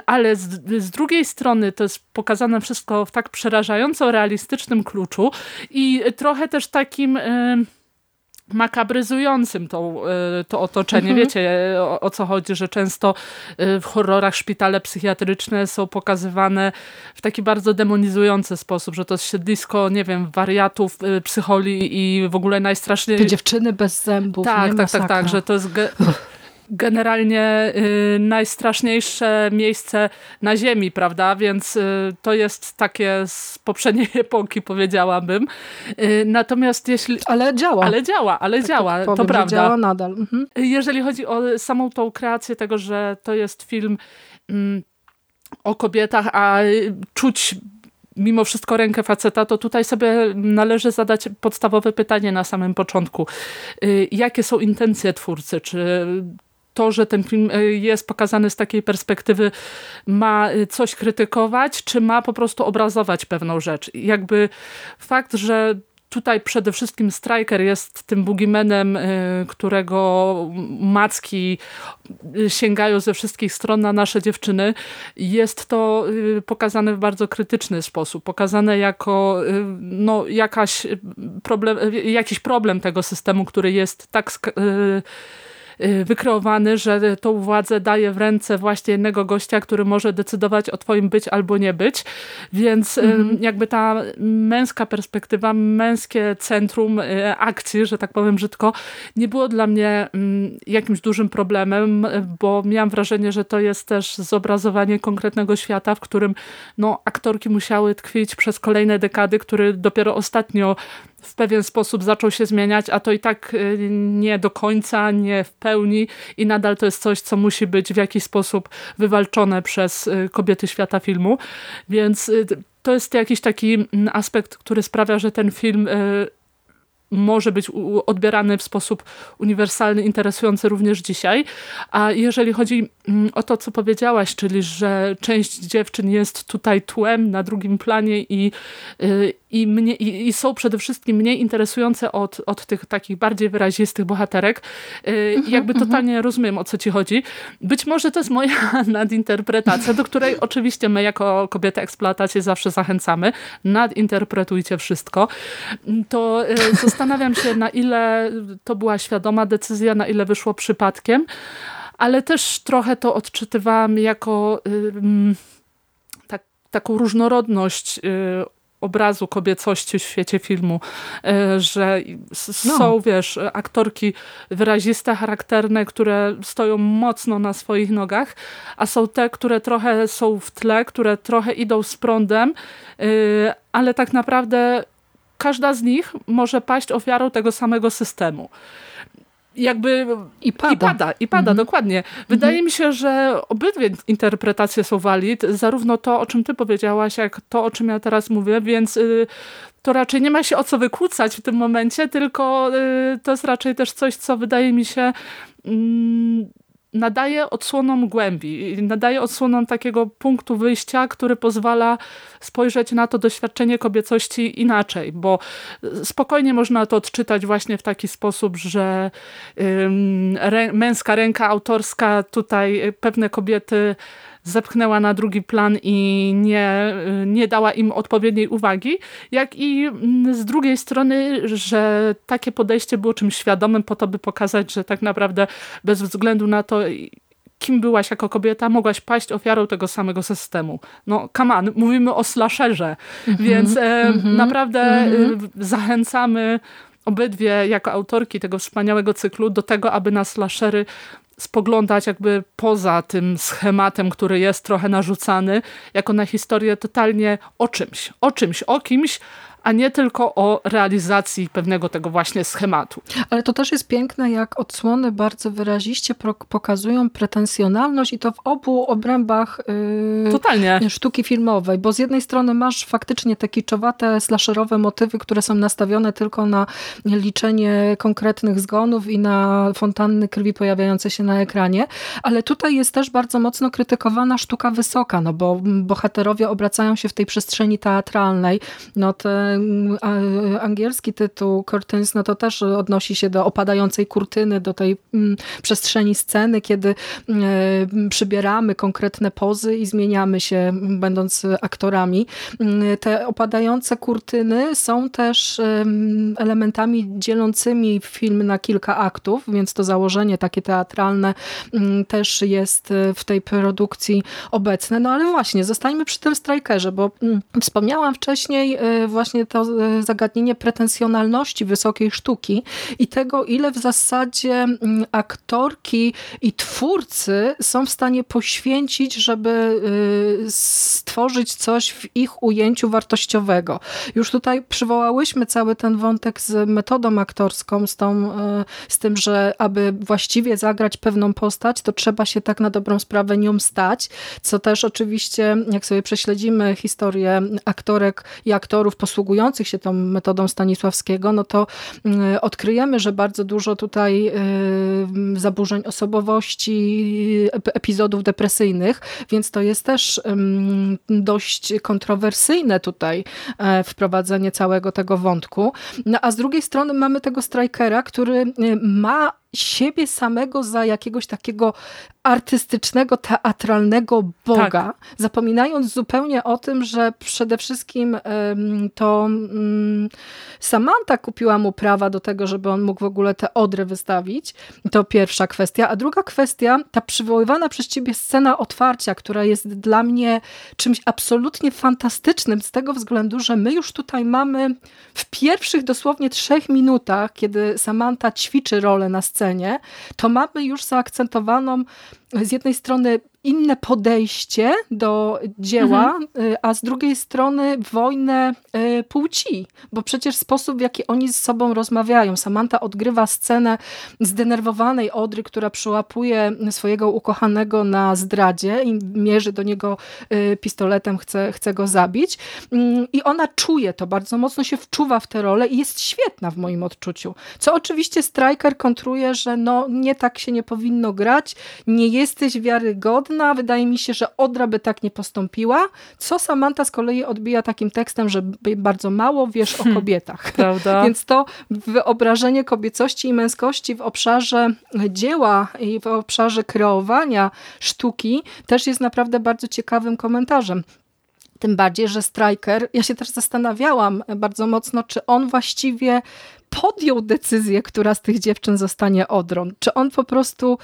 S2: Ale z, z drugiej strony to jest pokazane wszystko w tak przerażająco realistycznym kluczu i trochę też takim... Yy, makabryzującym to, e, to otoczenie. Mhm. Wiecie o, o, co chodzi, że często e, w horrorach szpitale psychiatryczne są pokazywane w taki bardzo demonizujący sposób, że to jest siedlisko, nie wiem, wariatów, e, psycholi i w ogóle najstraszniejsze...
S1: Te dziewczyny bez zębów,
S2: Tak, tak, tak, tak, że to jest generalnie y, najstraszniejsze miejsce na ziemi, prawda? Więc y, to jest takie z poprzedniej epoki, powiedziałabym. Y, natomiast jeśli...
S1: Ale działa.
S2: Ale działa, ale tak działa, powiem, to prawda.
S1: działa nadal. Mhm.
S2: Jeżeli chodzi o samą tą kreację tego, że to jest film mm, o kobietach, a czuć mimo wszystko rękę faceta, to tutaj sobie należy zadać podstawowe pytanie na samym początku. Jakie są intencje twórcy? Czy to, że ten film e, jest pokazany z takiej perspektywy ma e, coś krytykować, czy ma po prostu obrazować pewną rzecz. Jakby fakt, że tutaj przede wszystkim Striker jest tym bugimenem, e, którego macki sięgają ze wszystkich stron na nasze dziewczyny. Jest to pokazane w bardzo krytyczny sposób. Pokazane jako no, jakaś problem, jakiś problem tego systemu, który jest tak wykreowany, że tą władzę daje w ręce właśnie jednego gościa, który może decydować o twoim być albo nie być. Więc mhm. jakby ta męska perspektywa, męskie centrum y, akcji, że tak powiem brzydko, nie było dla mnie mm, jakimś dużym problemem, bo miałam wrażenie, że to jest też zobrazowanie konkretnego świata, w którym no, aktorki musiały tkwić przez kolejne dekady, który dopiero ostatnio w pewien sposób zaczął się zmieniać, a to i tak y, nie do końca, nie w pełni i nadal to jest coś, co musi być w jakiś sposób wywalczone przez y, kobiety świata filmu. Więc y, to jest jakiś taki mm, aspekt, który sprawia, że ten film może być odbierany w sposób uniwersalny, interesujący również dzisiaj. A jeżeli chodzi mm, o to, co powiedziałaś, czyli że część dziewczyn jest tutaj tłem na drugim planie i, i, mnie, i, i, są przede wszystkim mniej interesujące od, od tych takich bardziej wyrazistych bohaterek. Yy, jakby mhm. totalnie rozumiem, o co ci chodzi. Być może to jest moja nadinterpretacja, do której oczywiście my jako kobiety eksploatacji zawsze zachęcamy. Nadinterpretujcie wszystko. To yy, zastanawiam się, na ile to była świadoma decyzja, na ile wyszło przypadkiem, ale też trochę to odczytywałam jako yy, tak, taką różnorodność y, obrazu kobiecości w świecie filmu, e, że no. są, wiesz, aktorki wyraziste, charakterne, które stoją mocno na swoich nogach, a są te, które trochę są w tle, które trochę idą z prądem, e, ale tak naprawdę każda z nich może paść ofiarą tego samego systemu jakby
S1: i pada,
S2: i pada, i pada mhm. dokładnie. Wydaje mhm. mi się, że obydwie interpretacje są walid, zarówno to, o czym ty powiedziałaś, jak to, o czym ja teraz mówię, więc y, to raczej nie ma się o co wykłócać w tym momencie, tylko y, to jest raczej też coś, co wydaje mi się mm, nadaje odsłoną głębi, nadaje odsłoną takiego punktu wyjścia, który pozwala spojrzeć na to doświadczenie kobiecości inaczej, bo spokojnie można to odczytać właśnie w taki sposób, że męska ręka autorska tutaj pewne kobiety zepchnęła na drugi plan i nie, nie dała im odpowiedniej uwagi, jak i mm, z drugiej strony, że takie podejście było czymś świadomym po to, by pokazać, że tak naprawdę bez względu na to, kim byłaś jako kobieta, mogłaś paść ofiarą tego samego systemu. No, come on, mówimy o slasherze, mm -hmm, więc e, mm -hmm, naprawdę mm -hmm. zachęcamy obydwie jako autorki tego wspaniałego cyklu do tego, aby na slashery spoglądać jakby poza tym schematem, który jest trochę narzucany, jako na historię totalnie o czymś, o czymś, o kimś, a nie tylko o realizacji pewnego tego właśnie schematu.
S1: Ale to też jest piękne, jak odsłony bardzo wyraziście pokazują pretensjonalność i to w obu obrębach
S2: yy,
S1: sztuki filmowej, bo z jednej strony masz faktycznie te kiczowate, slasherowe motywy, które są nastawione tylko na liczenie konkretnych zgonów i na fontanny krwi pojawiające się na ekranie, ale tutaj jest też bardzo mocno krytykowana sztuka wysoka, no bo bohaterowie obracają się w tej przestrzeni teatralnej, no te angielski tytuł Curtains, no to też odnosi się do opadającej kurtyny, do tej mm, przestrzeni sceny, kiedy mm, przybieramy konkretne pozy i zmieniamy się, będąc aktorami. Mm, te opadające kurtyny są też elementami dzielącymi film na kilka aktów, więc to założenie takie teatralne też jest w tej produkcji obecne. No ale właśnie, zostańmy przy tym Strikerze, bo wspomniałam wcześniej e, właśnie właśnie to e, zagadnienie pretensjonalności wysokiej sztuki i tego, ile w zasadzie mm, aktorki i twórcy są w stanie poświęcić, żeby e, stworzyć coś w ich ujęciu wartościowego. Już tutaj przywołałyśmy cały ten wątek z metodą aktorską, z, tą, e, z tym, że aby właściwie zagrać pewną postać, to trzeba się tak na dobrą sprawę nią stać, co też oczywiście, jak sobie prześledzimy historię aktorek i aktorów posługujących posługujących się tą metodą Stanisławskiego, no to mm, odkryjemy, że bardzo dużo tutaj y, zaburzeń osobowości, epizodów depresyjnych, więc to jest też dość kontrowersyjne tutaj e, wprowadzenie całego tego wątku. No, a z drugiej strony mamy tego strajkera, który y, ma siebie samego za jakiegoś takiego artystycznego, teatralnego Boga, tak. zapominając zupełnie o tym, że przede wszystkim to um, Samantha kupiła mu prawa do tego, żeby on mógł w ogóle te odry wystawić. To pierwsza kwestia. A druga kwestia, ta przywoływana przez ciebie scena otwarcia, która jest dla mnie czymś absolutnie fantastycznym z tego względu, że my już tutaj mamy w pierwszych dosłownie trzech minutach, kiedy Samantha ćwiczy rolę na scenie, scenie, to mamy już zaakcentowaną z jednej strony inne podejście do dzieła, mhm. a z drugiej strony wojnę y, płci, bo przecież sposób, w jaki oni z sobą rozmawiają. Samantha odgrywa scenę zdenerwowanej Odry, która przyłapuje swojego ukochanego na zdradzie i mierzy do niego y, pistoletem, chce, chce go zabić. Mm, I ona czuje to, bardzo mocno się wczuwa w tę rolę i jest świetna w moim odczuciu. Co oczywiście Striker kontruje, że no nie tak się nie powinno grać, nie jesteś wiarygodny, Wydaje mi się, że Odra by tak nie postąpiła, co Samantha z kolei odbija takim tekstem, że bardzo mało wiesz o hmm, kobietach.
S2: Prawda?
S1: Więc to wyobrażenie kobiecości i męskości w obszarze dzieła i w obszarze kreowania sztuki też jest naprawdę bardzo ciekawym komentarzem. Tym bardziej, że Striker, ja się też zastanawiałam bardzo mocno, czy on właściwie podjął decyzję, która z tych dziewczyn zostanie Odrą. Czy on po prostu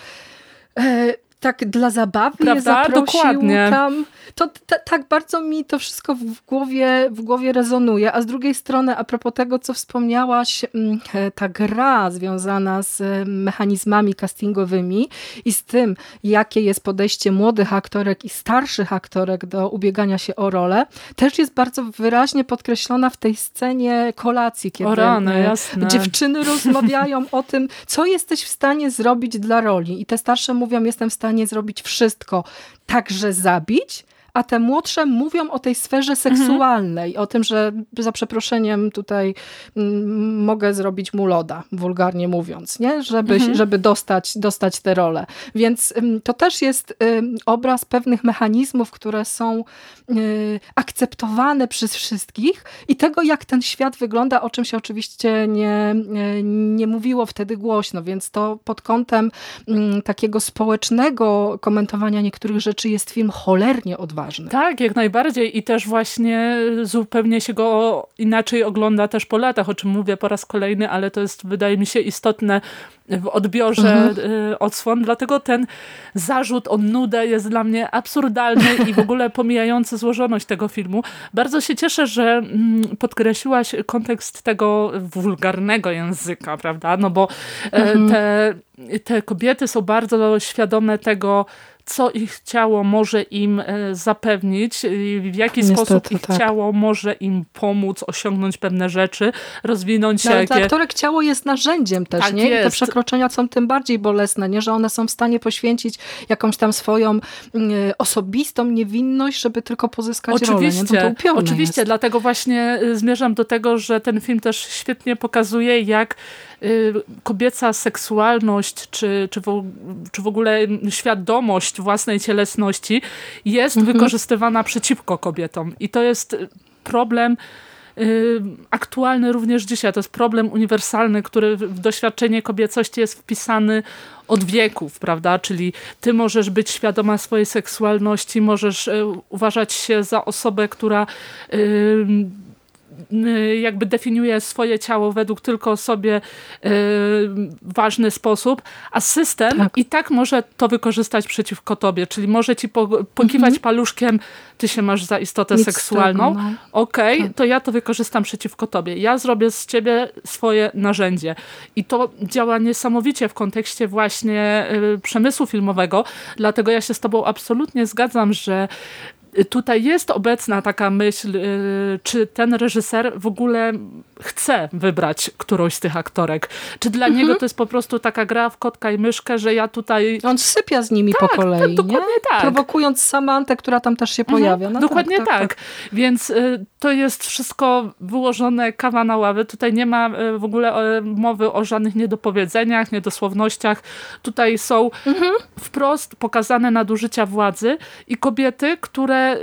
S1: e, tak dla zabawy Prawda? je Dokładnie. tam. To tak bardzo mi to wszystko w głowie, w głowie rezonuje. A z drugiej strony, a propos tego, co wspomniałaś, mm, e, ta gra związana z e, mechanizmami castingowymi i z tym, jakie jest podejście młodych aktorek i starszych aktorek do ubiegania się o rolę, też jest bardzo wyraźnie podkreślona w tej scenie kolacji, kiedy
S2: rany, jasne.
S1: dziewczyny rozmawiają o tym, co jesteś w stanie zrobić dla roli. I te starsze mówią, jestem w stanie stanie zrobić wszystko, także zabić, a te młodsze mówią o tej sferze seksualnej, mhm. o tym, że za przeproszeniem tutaj mm, mogę zrobić mu loda, wulgarnie mówiąc, nie? Żeby, mhm. żeby dostać, dostać tę rolę. Więc to też jest obraz pewnych mechanizmów, które są y, akceptowane przez wszystkich i tego, jak ten świat wygląda, o czym się oczywiście nie, nie mówiło wtedy głośno, więc to pod kątem takiego społecznego komentowania niektórych rzeczy jest film cholernie odważny ważny.
S2: Tak, jak najbardziej i też właśnie zupełnie się go inaczej ogląda też po latach, o czym mówię po raz kolejny, ale to jest wydaje mi się istotne w odbiorze mhm. Y, odsłon, dlatego ten zarzut o nudę jest dla mnie absurdalny i w ogóle pomijający złożoność tego filmu. Bardzo się cieszę, że mm, podkreśliłaś kontekst tego wulgarnego języka, prawda? No bo e, mhm. te, te kobiety są bardzo świadome tego, co ich ciało może im e, zapewnić, w jaki Niestety, sposób ich tak. ciało może im pomóc osiągnąć pewne rzeczy, rozwinąć
S1: no,
S2: się.
S1: Ale jakie... dla aktorek ciało jest narzędziem też, tak nie? Jest. I te przekroczenia są tym bardziej bolesne, nie? Że one są w stanie poświęcić jakąś tam swoją mm, e, osobistą niewinność, żeby tylko pozyskać
S2: oczywiście,
S1: rolę.
S2: Nie? To oczywiście, jest. dlatego właśnie e, zmierzam do tego, że ten film też świetnie pokazuje, jak kobieca seksualność, czy, czy, w, czy w ogóle świadomość własnej cielesności jest mhm. wykorzystywana przeciwko kobietom. I to jest problem y, aktualny również dzisiaj. To jest problem uniwersalny, który w doświadczenie kobiecości jest wpisany od wieków, prawda? Czyli ty możesz być świadoma swojej seksualności, możesz y, uważać się za osobę, która Y, jakby definiuje swoje ciało według tylko sobie y, ważny sposób, a system tak. i tak może to wykorzystać przeciwko tobie, czyli może ci po, pokiwać mhm. paluszkiem, ty się masz za istotę Nic seksualną, no. okej, okay, tak. to ja to wykorzystam przeciwko tobie. Ja zrobię z ciebie swoje narzędzie. I to działa niesamowicie w kontekście właśnie y, przemysłu filmowego, dlatego ja się z tobą absolutnie zgadzam, że tutaj jest obecna taka myśl, y, czy ten reżyser w ogóle chce wybrać którąś z tych aktorek. Czy dla mhm. niego to jest po prostu taka gra w kotka i myszkę, że ja tutaj...
S1: On sypia z nimi tak, po kolei, tak,
S2: dokładnie nie? tak.
S1: Prowokując Samantę, która tam też się mhm, pojawia. No
S2: dokładnie tak, tak, tak. Więc y, to jest wszystko wyłożone kawa na ławę. Tutaj nie ma y, w ogóle mowy o żadnych niedopowiedzeniach, niedosłownościach. Tutaj są mhm. wprost pokazane nadużycia władzy i kobiety, które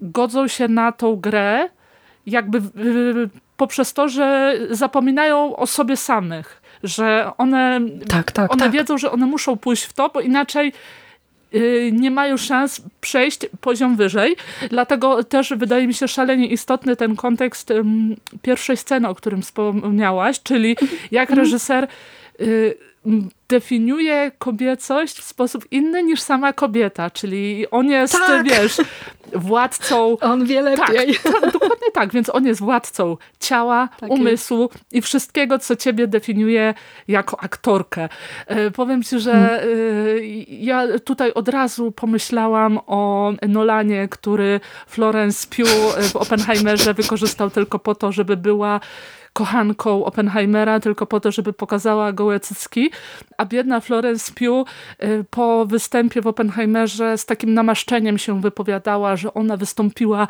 S2: godzą się na tą grę jakby poprzez to, że zapominają o sobie samych, że one, tak, tak, one tak. wiedzą, że one muszą pójść w to, bo inaczej y, nie mają szans przejść poziom wyżej. Dlatego też wydaje mi się szalenie istotny ten kontekst pierwszej sceny, o którym wspomniałaś, czyli jak mhm. reżyser y, definiuje kobiecość w sposób inny niż sama kobieta, czyli on jest, tak. wiesz, władcą...
S1: On wie lepiej.
S2: Tak, tak, dokładnie tak, więc on jest władcą ciała, tak umysłu jest. i wszystkiego, co ciebie definiuje jako aktorkę. E, powiem ci, że hmm. e, ja tutaj od razu pomyślałam o Nolanie, który Florence Pugh w Oppenheimerze wykorzystał tylko po to, żeby była kochanką Oppenheimera tylko po to, żeby pokazała gołe cycki, a biedna Florence Pugh y, po występie w Oppenheimerze z takim namaszczeniem się wypowiadała, że ona wystąpiła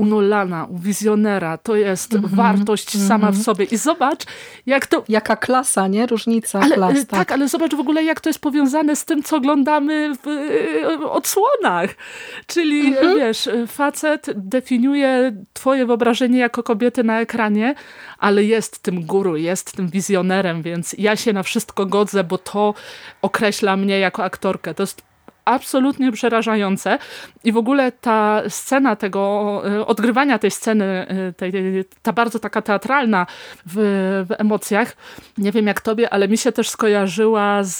S2: u Nolana, u wizjonera. To jest mm -hmm, wartość mm -hmm. sama w sobie. I zobacz, jak to...
S1: Jaka klasa, nie? Różnica
S2: ale,
S1: klas.
S2: Tak. tak, ale zobacz w ogóle, jak to jest powiązane z tym, co oglądamy w y, odsłonach. Czyli, mm -hmm. wiesz, facet definiuje twoje wyobrażenie jako kobiety na ekranie, ale jest tym guru, jest tym wizjonerem, więc ja się na wszystko godzę, bo to określa mnie jako aktorkę. To jest absolutnie przerażające i w ogóle ta scena tego, e, odgrywania tej sceny, e, tej, ta bardzo taka teatralna w, w, emocjach, nie wiem jak tobie, ale mi się też skojarzyła z,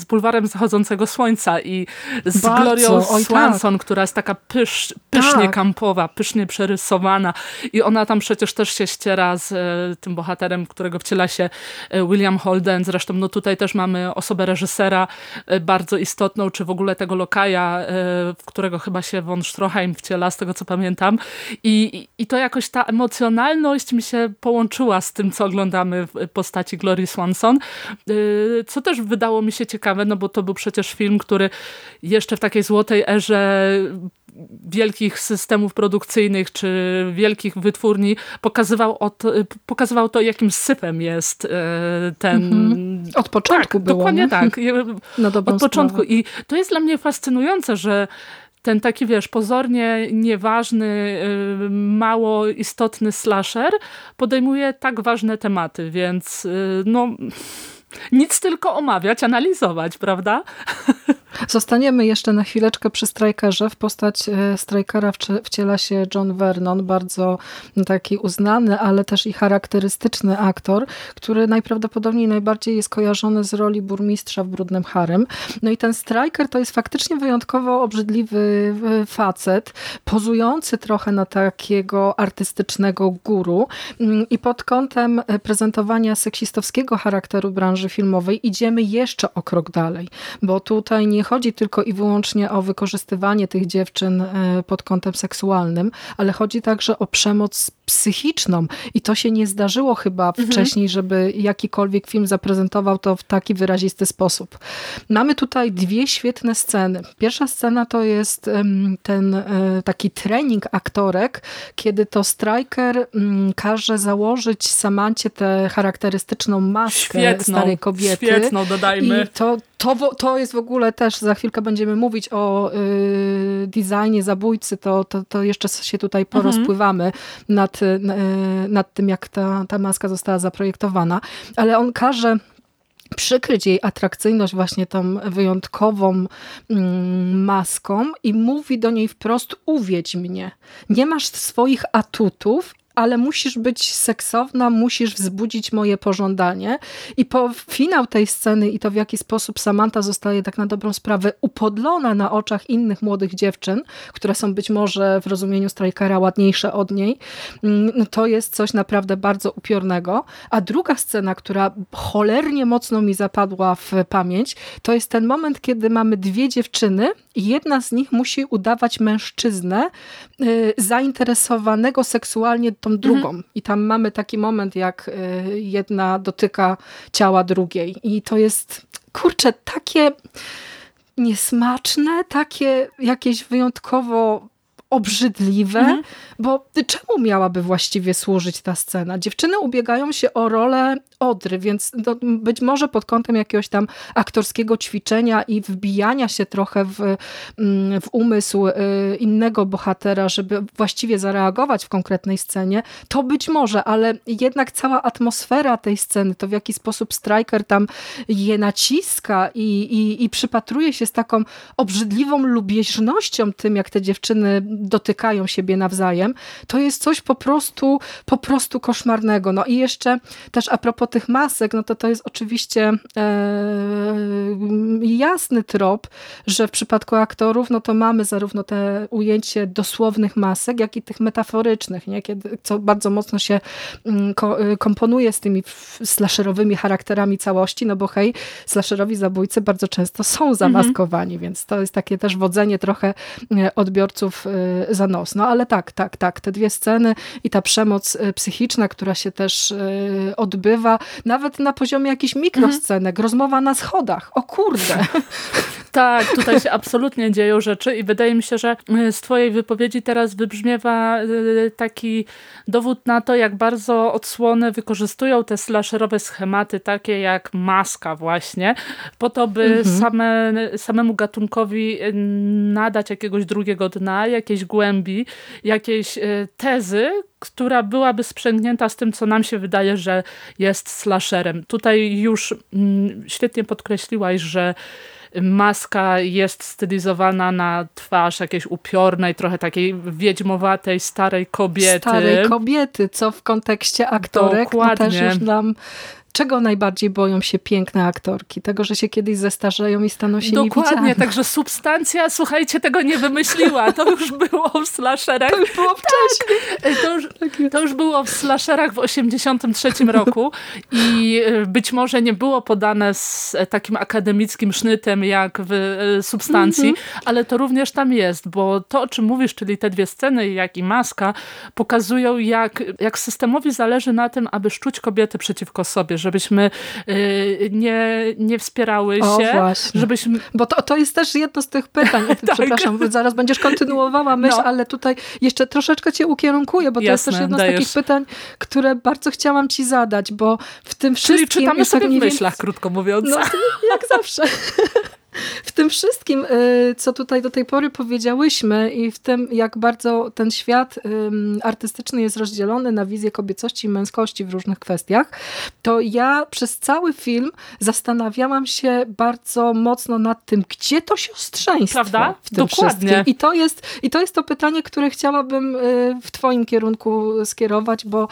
S2: z Bulwarem Zachodzącego Słońca i z bardzo, Glorią Swanson, tak. która jest taka pysz, pysznie tak. kampowa, pysznie przerysowana i ona tam przecież też się ściera z e, tym bohaterem, którego wciela się William Holden, zresztą no tutaj też mamy osobę reżysera bardzo istotną, czy w ogóle tego lokaja, e, w którego chyba się von Stroheim wciela, z tego co pamiętam. I, I to jakoś ta emocjonalność mi się połączyła z tym, co oglądamy w postaci Glory Swanson, e, co też wydało mi się ciekawe, no bo to był przecież film, który jeszcze w takiej złotej erze wielkich systemów produkcyjnych czy wielkich wytwórni pokazywał, od, pokazywał to, jakim sypem jest e, ten... Mhm.
S1: Od początku
S2: tak,
S1: było,
S2: Dokładnie
S1: nie?
S2: tak. Od początku. Sprawę. I to jest dla mnie fascynujące, że ten taki, wiesz, pozornie nieważny, y, mało istotny slasher podejmuje tak ważne tematy, więc y, no nic tylko omawiać, analizować, prawda?
S1: Zostaniemy jeszcze na chwileczkę przy Strikerze. W postać e, Strikera wciela się John Vernon, bardzo taki uznany, ale też i charakterystyczny aktor, który najprawdopodobniej najbardziej jest kojarzony z roli burmistrza w Brudnym Harem. No i ten Striker to jest faktycznie wyjątkowo obrzydliwy facet, pozujący trochę na takiego artystycznego guru mm, i pod kątem prezentowania seksistowskiego charakteru branży filmowej idziemy jeszcze o krok dalej, bo tutaj nie chodzi tylko i wyłącznie o wykorzystywanie tych dziewczyn e, pod kątem seksualnym, ale chodzi także o przemoc psychiczną i to się nie zdarzyło chyba mhm. wcześniej, żeby jakikolwiek film zaprezentował to w taki wyrazisty sposób. Mamy tutaj dwie świetne sceny. Pierwsza scena to jest ten e, taki trening aktorek, kiedy to Striker mm, każe założyć Samancie tę charakterystyczną maskę świetną, starej kobiety.
S2: Świetną, dodajmy.
S1: I to, to, to jest w ogóle też, za chwilkę będziemy mówić o y, designie zabójcy, to, to, to jeszcze się tutaj mhm. porozpływamy mhm. nad, y, nad tym, jak ta, ta maska została zaprojektowana. Ale on każe przykryć jej atrakcyjność właśnie tą wyjątkową mm, maską i mówi do niej wprost uwiedź mnie. Nie masz swoich atutów ale musisz być seksowna, musisz wzbudzić moje pożądanie. I po finał tej sceny i to w jaki sposób Samantha zostaje tak na dobrą sprawę upodlona na oczach innych młodych dziewczyn, które są być może w rozumieniu Strikera ładniejsze od niej, mm, no to jest coś naprawdę bardzo upiornego. A druga scena, która cholernie mocno mi zapadła w pamięć, to jest ten moment, kiedy mamy dwie dziewczyny i jedna z nich musi udawać mężczyznę y, zainteresowanego seksualnie tą drugą. Mhm. I tam mamy taki moment, jak y, jedna dotyka ciała drugiej. I to jest, kurczę, takie niesmaczne, takie jakieś wyjątkowo obrzydliwe, mhm. bo czemu miałaby właściwie służyć ta scena? Dziewczyny ubiegają się o rolę Odry, więc do, być może pod kątem jakiegoś tam aktorskiego ćwiczenia i wbijania się trochę w, mm, w umysł y, innego bohatera, żeby właściwie zareagować w konkretnej scenie, to być może, ale jednak cała atmosfera tej sceny, to w jaki sposób Striker tam je naciska i, i, i przypatruje się z taką obrzydliwą lubieżnością tym, jak te dziewczyny dotykają siebie nawzajem, to jest coś po prostu, po prostu koszmarnego. No i jeszcze też a propos tych masek, no to to jest oczywiście e, jasny trop, że w przypadku aktorów, no to mamy zarówno te ujęcie dosłownych masek, jak i tych metaforycznych, nie? Kiedy, co bardzo mocno się mm, ko y, komponuje z tymi slasherowymi charakterami całości, no bo hej, slasherowi zabójcy bardzo często są mhm. zamaskowani, więc to jest takie też wodzenie trochę e, odbiorców e, za nos. No ale tak, tak, tak, te dwie sceny i ta przemoc e, psychiczna, która się też odbywa, nawet na poziomie jakichś mikroscenek, mhm. rozmowa na schodach, o kurde.
S2: Tak, tutaj się absolutnie dzieją rzeczy i wydaje mi się, że y, z twojej wypowiedzi teraz wybrzmiewa y, taki dowód na to, jak bardzo odsłony wykorzystują te slasherowe schematy, takie jak maska właśnie, po to, by mhm. same, samemu gatunkowi y, nadać jakiegoś drugiego dna, jakiejś głębi, jakiejś tezy, która byłaby sprzęgnięta z tym, co nam się wydaje, że jest slasherem. Tutaj już mm, świetnie podkreśliłaś, że maska jest stylizowana na twarz jakiejś upiornej, trochę takiej wiedźmowatej, starej kobiety.
S1: Starej kobiety, co w kontekście aktorek no też już nam Czego najbardziej boją się piękne aktorki? Tego, że się kiedyś zestarzeją i staną się
S2: Dokładnie, także substancja, słuchajcie, tego nie wymyśliła. To już było w slasherach.
S1: To już było wcześniej.
S2: Tak, to, już, to już było w slasherach w 83 roku i e, być może nie było podane z e, takim akademickim sznytem jak w e, substancji, mm -hmm. ale to również tam jest, bo to, o czym mówisz, czyli te dwie sceny, jak i maska, pokazują, jak, jak systemowi zależy na tym, aby szczuć kobiety przeciwko sobie, żebyśmy y, nie, nie wspierały się. O,
S1: właśnie.
S2: Żebyśmy...
S1: Bo to, to jest też jedno z tych pytań. tak. Przepraszam, zaraz będziesz kontynuowała myśl, no. ale tutaj jeszcze troszeczkę cię ukierunkuję, bo to jest też jedno dajesz. z takich pytań, które bardzo chciałam ci zadać, bo w tym wszystkim...
S2: Czyli czytamy sobie tak w myślach, krótko mówiąc.
S1: No, jak zawsze. w tym wszystkim, y, co tutaj do tej pory powiedziałyśmy i w tym, jak bardzo ten świat artystyczny jest rozdzielony na wizję kobiecości i męskości w różnych kwestiach, to ja przez cały film zastanawiałam się bardzo mocno nad tym, gdzie to siostrzeństwo
S2: Prawda?
S1: w tym
S2: Dokładnie.
S1: wszystkim. I to, jest, I to jest to pytanie, które chciałabym y, w twoim kierunku skierować, bo,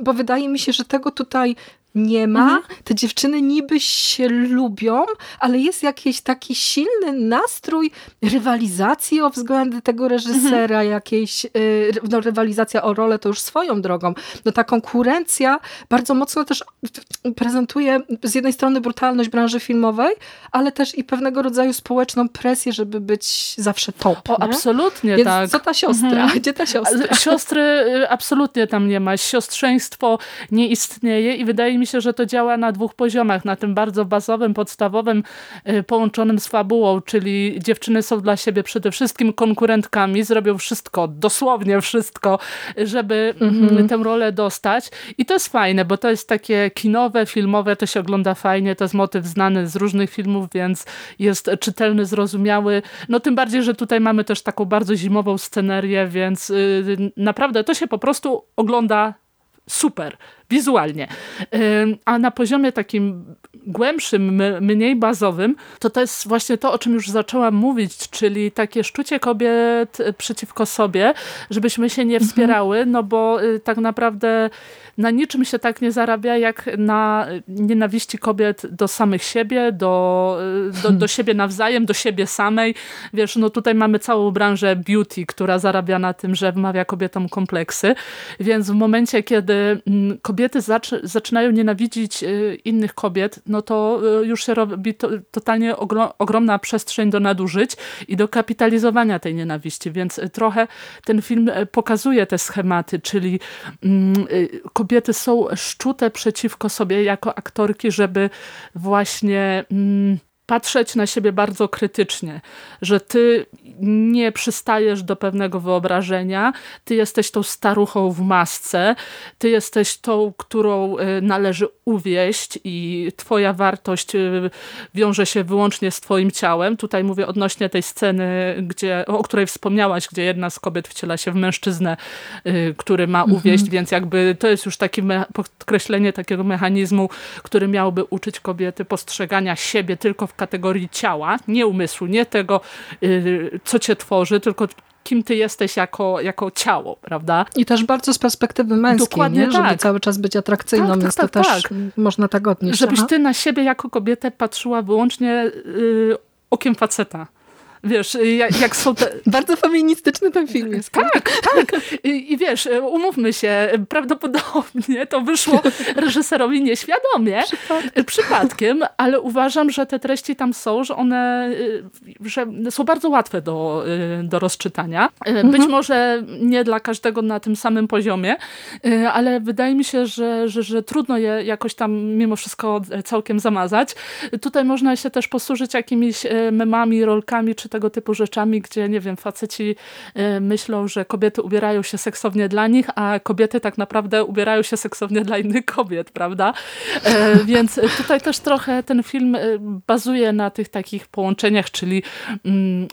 S1: bo wydaje mi się, że tego tutaj nie ma. Mhm. Te dziewczyny niby się lubią, ale jest jakiś taki silny nastrój rywalizacji o względy tego reżysera, mhm. jakiejś y, no, rywalizacja o rolę to już swoją drogą. No ta konkurencja bardzo mocno też prezentuje z jednej strony brutalność branży filmowej, ale też i pewnego rodzaju społeczną presję, żeby być zawsze top.
S2: O, nie? absolutnie
S1: Więc
S2: tak.
S1: co ta siostra? Mhm. Gdzie ta siostra?
S2: Siostry y, absolutnie tam nie ma. Siostrzeństwo nie istnieje i wydaje mi się, że to działa na dwóch poziomach. Na tym bardzo bazowym, podstawowym, y, połączonym z fabułą, czyli dziewczyny są dla siebie przede wszystkim konkurentkami, zrobią wszystko, dosłownie wszystko, żeby mm tę rolę dostać. I to jest fajne, bo to jest takie kinowe, filmowe, to się ogląda fajnie, to jest motyw znany z różnych filmów, więc jest czytelny, zrozumiały. No tym bardziej, że tutaj mamy też taką bardzo zimową scenerię, więc yy, naprawdę to się po prostu ogląda super wizualnie. A na poziomie takim głębszym, mniej bazowym, to to jest właśnie to, o czym już zaczęłam mówić, czyli takie szczucie kobiet przeciwko sobie, żebyśmy się nie mhm. wspierały, no bo y, tak naprawdę na niczym się tak nie zarabia, jak na nienawiści kobiet do samych siebie, do, y, do, do siebie nawzajem, do siebie samej. Wiesz, no tutaj mamy całą branżę beauty, która zarabia na tym, że wmawia kobietom kompleksy, więc w momencie, kiedy kobiety kobiety zaczynają nienawidzić y, innych kobiet, no to y, już się robi to, totalnie ogromna przestrzeń do nadużyć i do kapitalizowania tej nienawiści, więc y, trochę ten film pokazuje te schematy, czyli mm, kobiety są szczute przeciwko sobie jako aktorki, żeby właśnie mm, patrzeć na siebie bardzo krytycznie, że ty nie przystajesz do pewnego wyobrażenia, ty jesteś tą staruchą w masce, ty jesteś tą, którą y, należy uwieść i twoja wartość y, wiąże się wyłącznie z twoim ciałem. Tutaj mówię odnośnie tej sceny, gdzie, o której wspomniałaś, gdzie jedna z kobiet wciela się w mężczyznę, y, który ma mhm. uwieść, mhm. więc jakby to jest już takie podkreślenie takiego mechanizmu, który miałby uczyć kobiety postrzegania siebie tylko w kategorii ciała, nie umysłu, nie tego, y, co cię tworzy, tylko kim ty jesteś jako, jako ciało, prawda?
S1: I też bardzo z perspektywy męskiej, Dokładnie nie? żeby tak. cały czas być atrakcyjną, tak, tak, tak, to też tak. można tak odnieść.
S2: Żebyś ty na siebie jako kobietę patrzyła wyłącznie yy, okiem faceta. Wiesz, jak, jak są te...
S1: Bardzo feministyczny ten film jest.
S2: Tak, tak. I, I, wiesz, umówmy się, prawdopodobnie to wyszło reżyserowi nieświadomie, Przypadkiem. przypadkiem, ale uważam, że te treści tam są, że one że są bardzo łatwe do, do rozczytania. Mhm. Być może nie dla każdego na tym samym poziomie, ale wydaje mi się, że, że, że trudno je jakoś tam mimo wszystko całkiem zamazać. Tutaj można się też posłużyć jakimiś memami, rolkami, czy tego typu rzeczami, gdzie, nie wiem, faceci e, myślą, że kobiety ubierają się seksownie dla nich, a kobiety tak naprawdę ubierają się seksownie dla innych kobiet, prawda? E, więc tutaj też trochę ten film e, bazuje na tych takich połączeniach, czyli mm,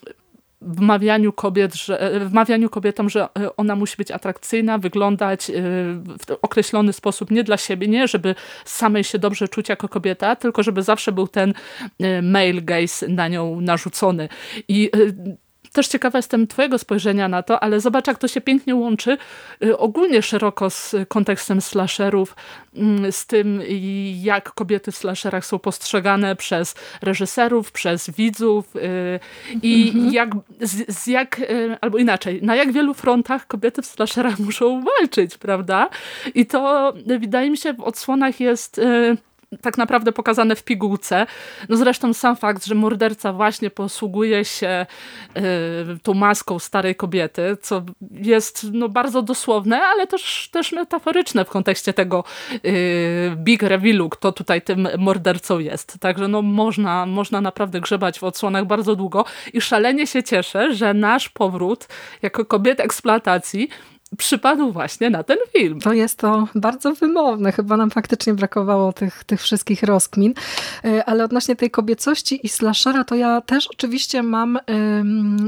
S2: wmawianiu, kobiet, że, wmawianiu kobietom, że ona musi być atrakcyjna, wyglądać w określony sposób, nie dla siebie, nie żeby samej się dobrze czuć jako kobieta, tylko żeby zawsze był ten male gaze na nią narzucony. I też ciekawa jestem twojego spojrzenia na to, ale zobacz jak to się pięknie łączy y, ogólnie szeroko z kontekstem slasherów, mm, z tym jak kobiety w slasherach są postrzegane przez reżyserów, przez widzów y, i mhm. jak, z, z jak, y, albo inaczej, na jak wielu frontach kobiety w slasherach muszą walczyć, prawda? I to wydaje mi się w odsłonach jest tak naprawdę pokazane w pigułce. No zresztą sam fakt, że morderca właśnie posługuje się y, tą maską starej kobiety, co jest no, bardzo dosłowne, ale też, też metaforyczne w kontekście tego y, big revealu, kto tutaj tym mordercą jest. Także no, można, można naprawdę grzebać w odsłonach bardzo długo i szalenie się cieszę, że nasz powrót jako kobiet eksploatacji przypadł właśnie na ten film.
S1: To jest to bardzo wymowne. Chyba nam faktycznie brakowało tych, tych wszystkich rozkmin. E, ale odnośnie tej kobiecości i slashera, to ja też oczywiście mam,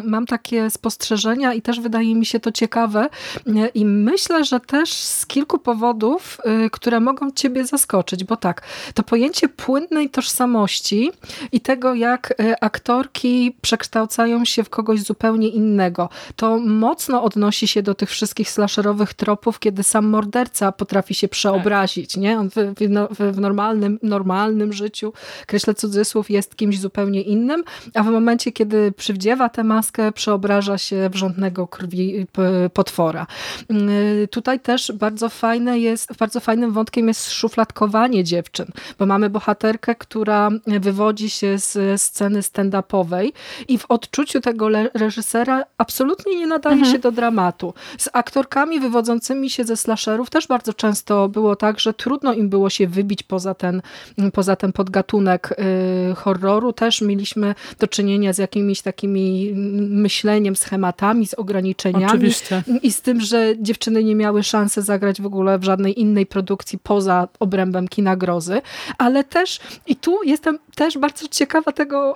S1: mam takie spostrzeżenia i też wydaje mi się to ciekawe. E, I myślę, że też z kilku powodów, e, które mogą ciebie zaskoczyć. Bo tak, to pojęcie płynnej tożsamości i tego, jak aktorki przekształcają się w kogoś zupełnie innego, to mocno odnosi się do tych wszystkich slasherowych tropów, kiedy sam morderca potrafi się przeobrazić. Tak. Nie? On w, w, no, w, normalnym, normalnym życiu, kreślę cudzysłów, jest kimś zupełnie innym, a w momencie, kiedy przywdziewa tę maskę, przeobraża się w rządnego krwi potwora. Y, tutaj też bardzo fajne jest, bardzo fajnym wątkiem jest szufladkowanie dziewczyn, bo mamy bohaterkę, która wywodzi się z sceny stand-upowej i w odczuciu tego reżysera absolutnie nie nadaje mhm. się do dramatu. Z aktorkami wywodzącymi się ze slasherów też bardzo często było tak, że trudno im było się wybić poza ten, poza ten podgatunek y, horroru. Też mieliśmy do czynienia z jakimiś takimi myśleniem, schematami, z ograniczeniami.
S2: Oczywiście.
S1: I z tym, że dziewczyny nie miały szansy zagrać w ogóle w żadnej innej produkcji poza obrębem kina grozy. Ale też, i tu jestem też bardzo ciekawa tego,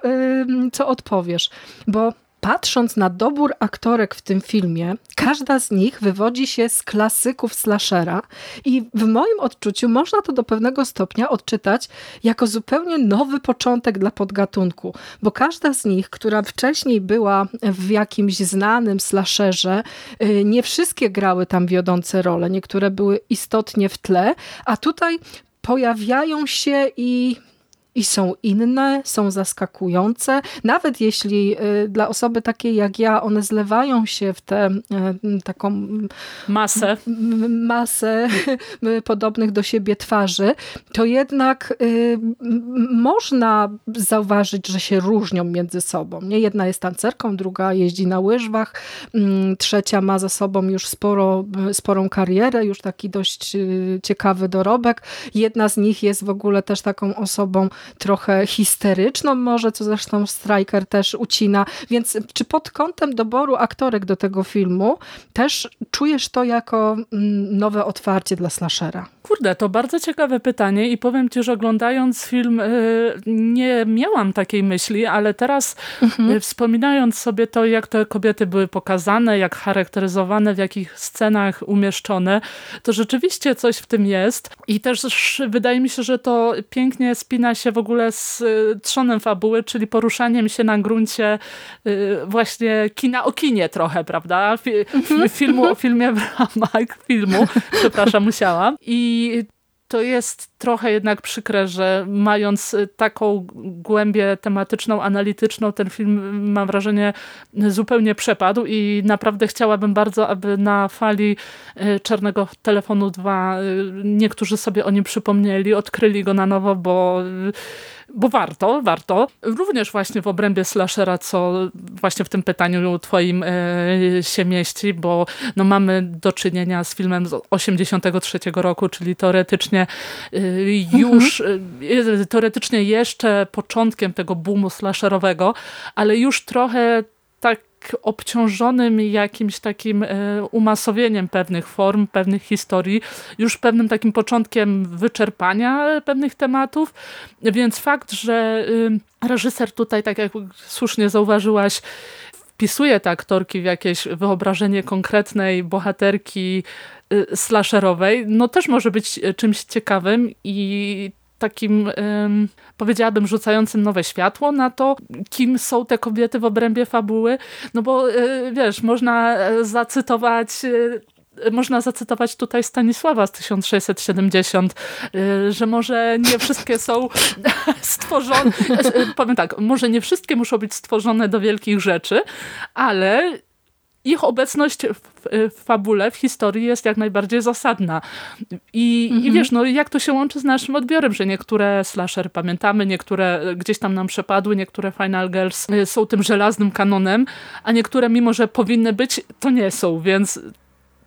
S1: co odpowiesz, bo patrząc na dobór aktorek w tym filmie, każda z nich wywodzi się z klasyków slashera i w moim odczuciu można to do pewnego stopnia odczytać jako zupełnie nowy początek dla podgatunku, bo każda z nich, która wcześniej była w jakimś znanym slasherze, y, nie wszystkie grały tam wiodące role, niektóre były istotnie w tle, a tutaj pojawiają się i i są inne, są zaskakujące. Nawet jeśli y, dla osoby takiej jak ja one zlewają się w tę y, taką
S2: masę,
S1: masę podobnych do siebie twarzy, to jednak y, można zauważyć, że się różnią między sobą. Nie? Jedna jest tancerką, druga jeździ na łyżwach, mm, trzecia ma za sobą już sporo, sporą karierę, już taki dość ciekawy dorobek. Jedna z nich jest w ogóle też taką osobą trochę histeryczną może, co zresztą Striker też ucina. Więc czy pod kątem doboru aktorek do tego filmu też czujesz to jako mm, nowe otwarcie dla slashera?
S2: Kurde, to bardzo ciekawe pytanie i powiem ci, że oglądając film y, nie miałam takiej myśli, ale teraz mhm. Y, wspominając sobie to, jak te kobiety były pokazane, jak charakteryzowane, w jakich scenach umieszczone, to rzeczywiście coś w tym jest i też wydaje mi się, że to pięknie spina się w ogóle z y, trzonem fabuły, czyli poruszaniem się na gruncie właśnie kina o kinie trochę, prawda? Mhm. Filmu o filmie w ramach filmu, przepraszam, musiałam. I i to jest trochę jednak przykre, że mając y, taką głębię tematyczną, analityczną, ten film mam wrażenie zupełnie przepadł i naprawdę chciałabym bardzo, aby na fali y, Czarnego Telefonu 2 y, niektórzy sobie o nim przypomnieli, odkryli go na nowo, bo bo warto, warto. Również właśnie w obrębie slashera, co właśnie w tym pytaniu twoim się mieści, bo no mamy do czynienia z filmem z 83 roku, czyli teoretycznie już, e, teoretycznie jeszcze początkiem tego boomu slasherowego, ale już trochę tak obciążonym jakimś takim e, umasowieniem pewnych form, pewnych historii, już pewnym takim początkiem wyczerpania pewnych tematów, więc fakt, że y, reżyser tutaj, tak jak słusznie zauważyłaś, wpisuje te aktorki w jakieś wyobrażenie konkretnej bohaterki y, slasherowej, no też może być czymś ciekawym i takim, powiedziałabym, rzucającym nowe światło na to, kim są te kobiety w obrębie fabuły. No bo e, wiesz, można e, zacytować można zacytować tutaj Stanisława z 1670, że może nie wszystkie są stworzone, powiem tak, może nie wszystkie muszą być stworzone do wielkich rzeczy, ale ich obecność w, w, fabule, w historii jest jak najbardziej zasadna. I, mhm. I, wiesz, no jak to się łączy z naszym odbiorem, że niektóre slasher pamiętamy, niektóre gdzieś tam nam przepadły, niektóre Final Girls y, są tym żelaznym kanonem, a niektóre mimo, że powinny być, to nie są, więc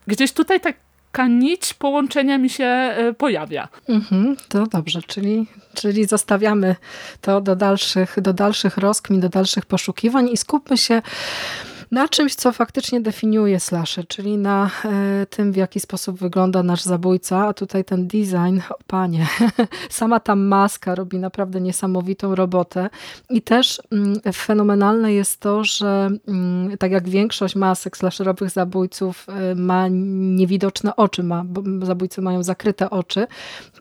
S2: gdzieś tutaj tak taka nić połączenia mi się y, pojawia.
S1: Mhm, to dobrze, czyli, czyli zostawiamy to do dalszych, do dalszych rozkmin, do dalszych poszukiwań i skupmy się na czymś, co faktycznie definiuje slasher, czyli na e, tym, w jaki sposób wygląda nasz zabójca, a tutaj ten design, o panie, sama ta maska robi naprawdę niesamowitą robotę. I też mm, fenomenalne jest to, że mm, tak jak większość masek slasherowych zabójców e, ma niewidoczne oczy, ma, zabójcy mają zakryte oczy,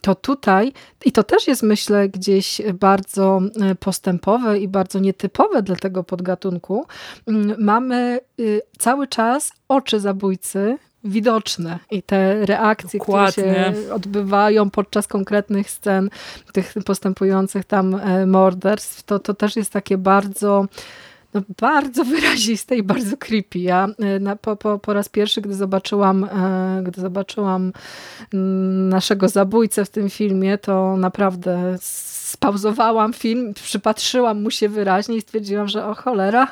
S1: to tutaj, i to też jest myślę gdzieś bardzo e, postępowe i bardzo nietypowe dla tego podgatunku, mm, mamy y, cały czas oczy zabójcy widoczne i te reakcje, Dokładnie. które się odbywają podczas konkretnych scen, tych postępujących tam e, morderstw, to, to też jest takie bardzo no, bardzo wyraziste i bardzo creepy. Ja e, na, po, po, po raz pierwszy, gdy zobaczyłam, e, gdy zobaczyłam mm, naszego zabójcę w tym filmie, to naprawdę spauzowałam film, przypatrzyłam mu się wyraźnie i stwierdziłam, że o cholera,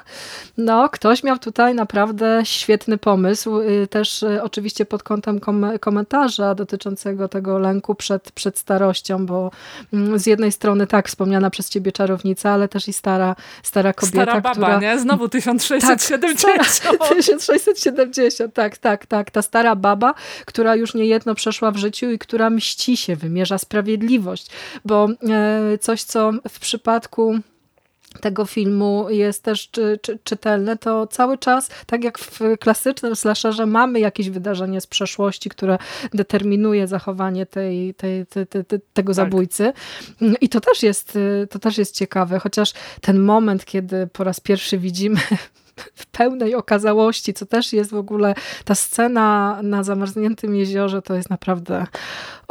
S1: no ktoś miał tutaj naprawdę świetny pomysł, y, też y, oczywiście pod kątem kom komentarza dotyczącego tego lęku przed, przed starością, bo mm, z jednej strony tak, wspomniana przez ciebie czarownica, ale też i stara, stara kobieta,
S2: stara baba,
S1: która...
S2: nie? Znowu 1670.
S1: Tak, 1670, tak, tak, tak. Ta stara baba, która już niejedno przeszła w życiu i która mści się, wymierza sprawiedliwość, bo e, coś, co w przypadku tego filmu jest też czy, czy, czytelne, to cały czas, tak jak w klasycznym slasherze, mamy jakieś wydarzenie z przeszłości, które determinuje zachowanie tej, tej, tej, tej tego tak. zabójcy. I to też, jest, to też jest ciekawe, chociaż ten moment, kiedy po raz pierwszy widzimy w pełnej okazałości, co też jest w ogóle ta scena na zamarzniętym jeziorze, to jest naprawdę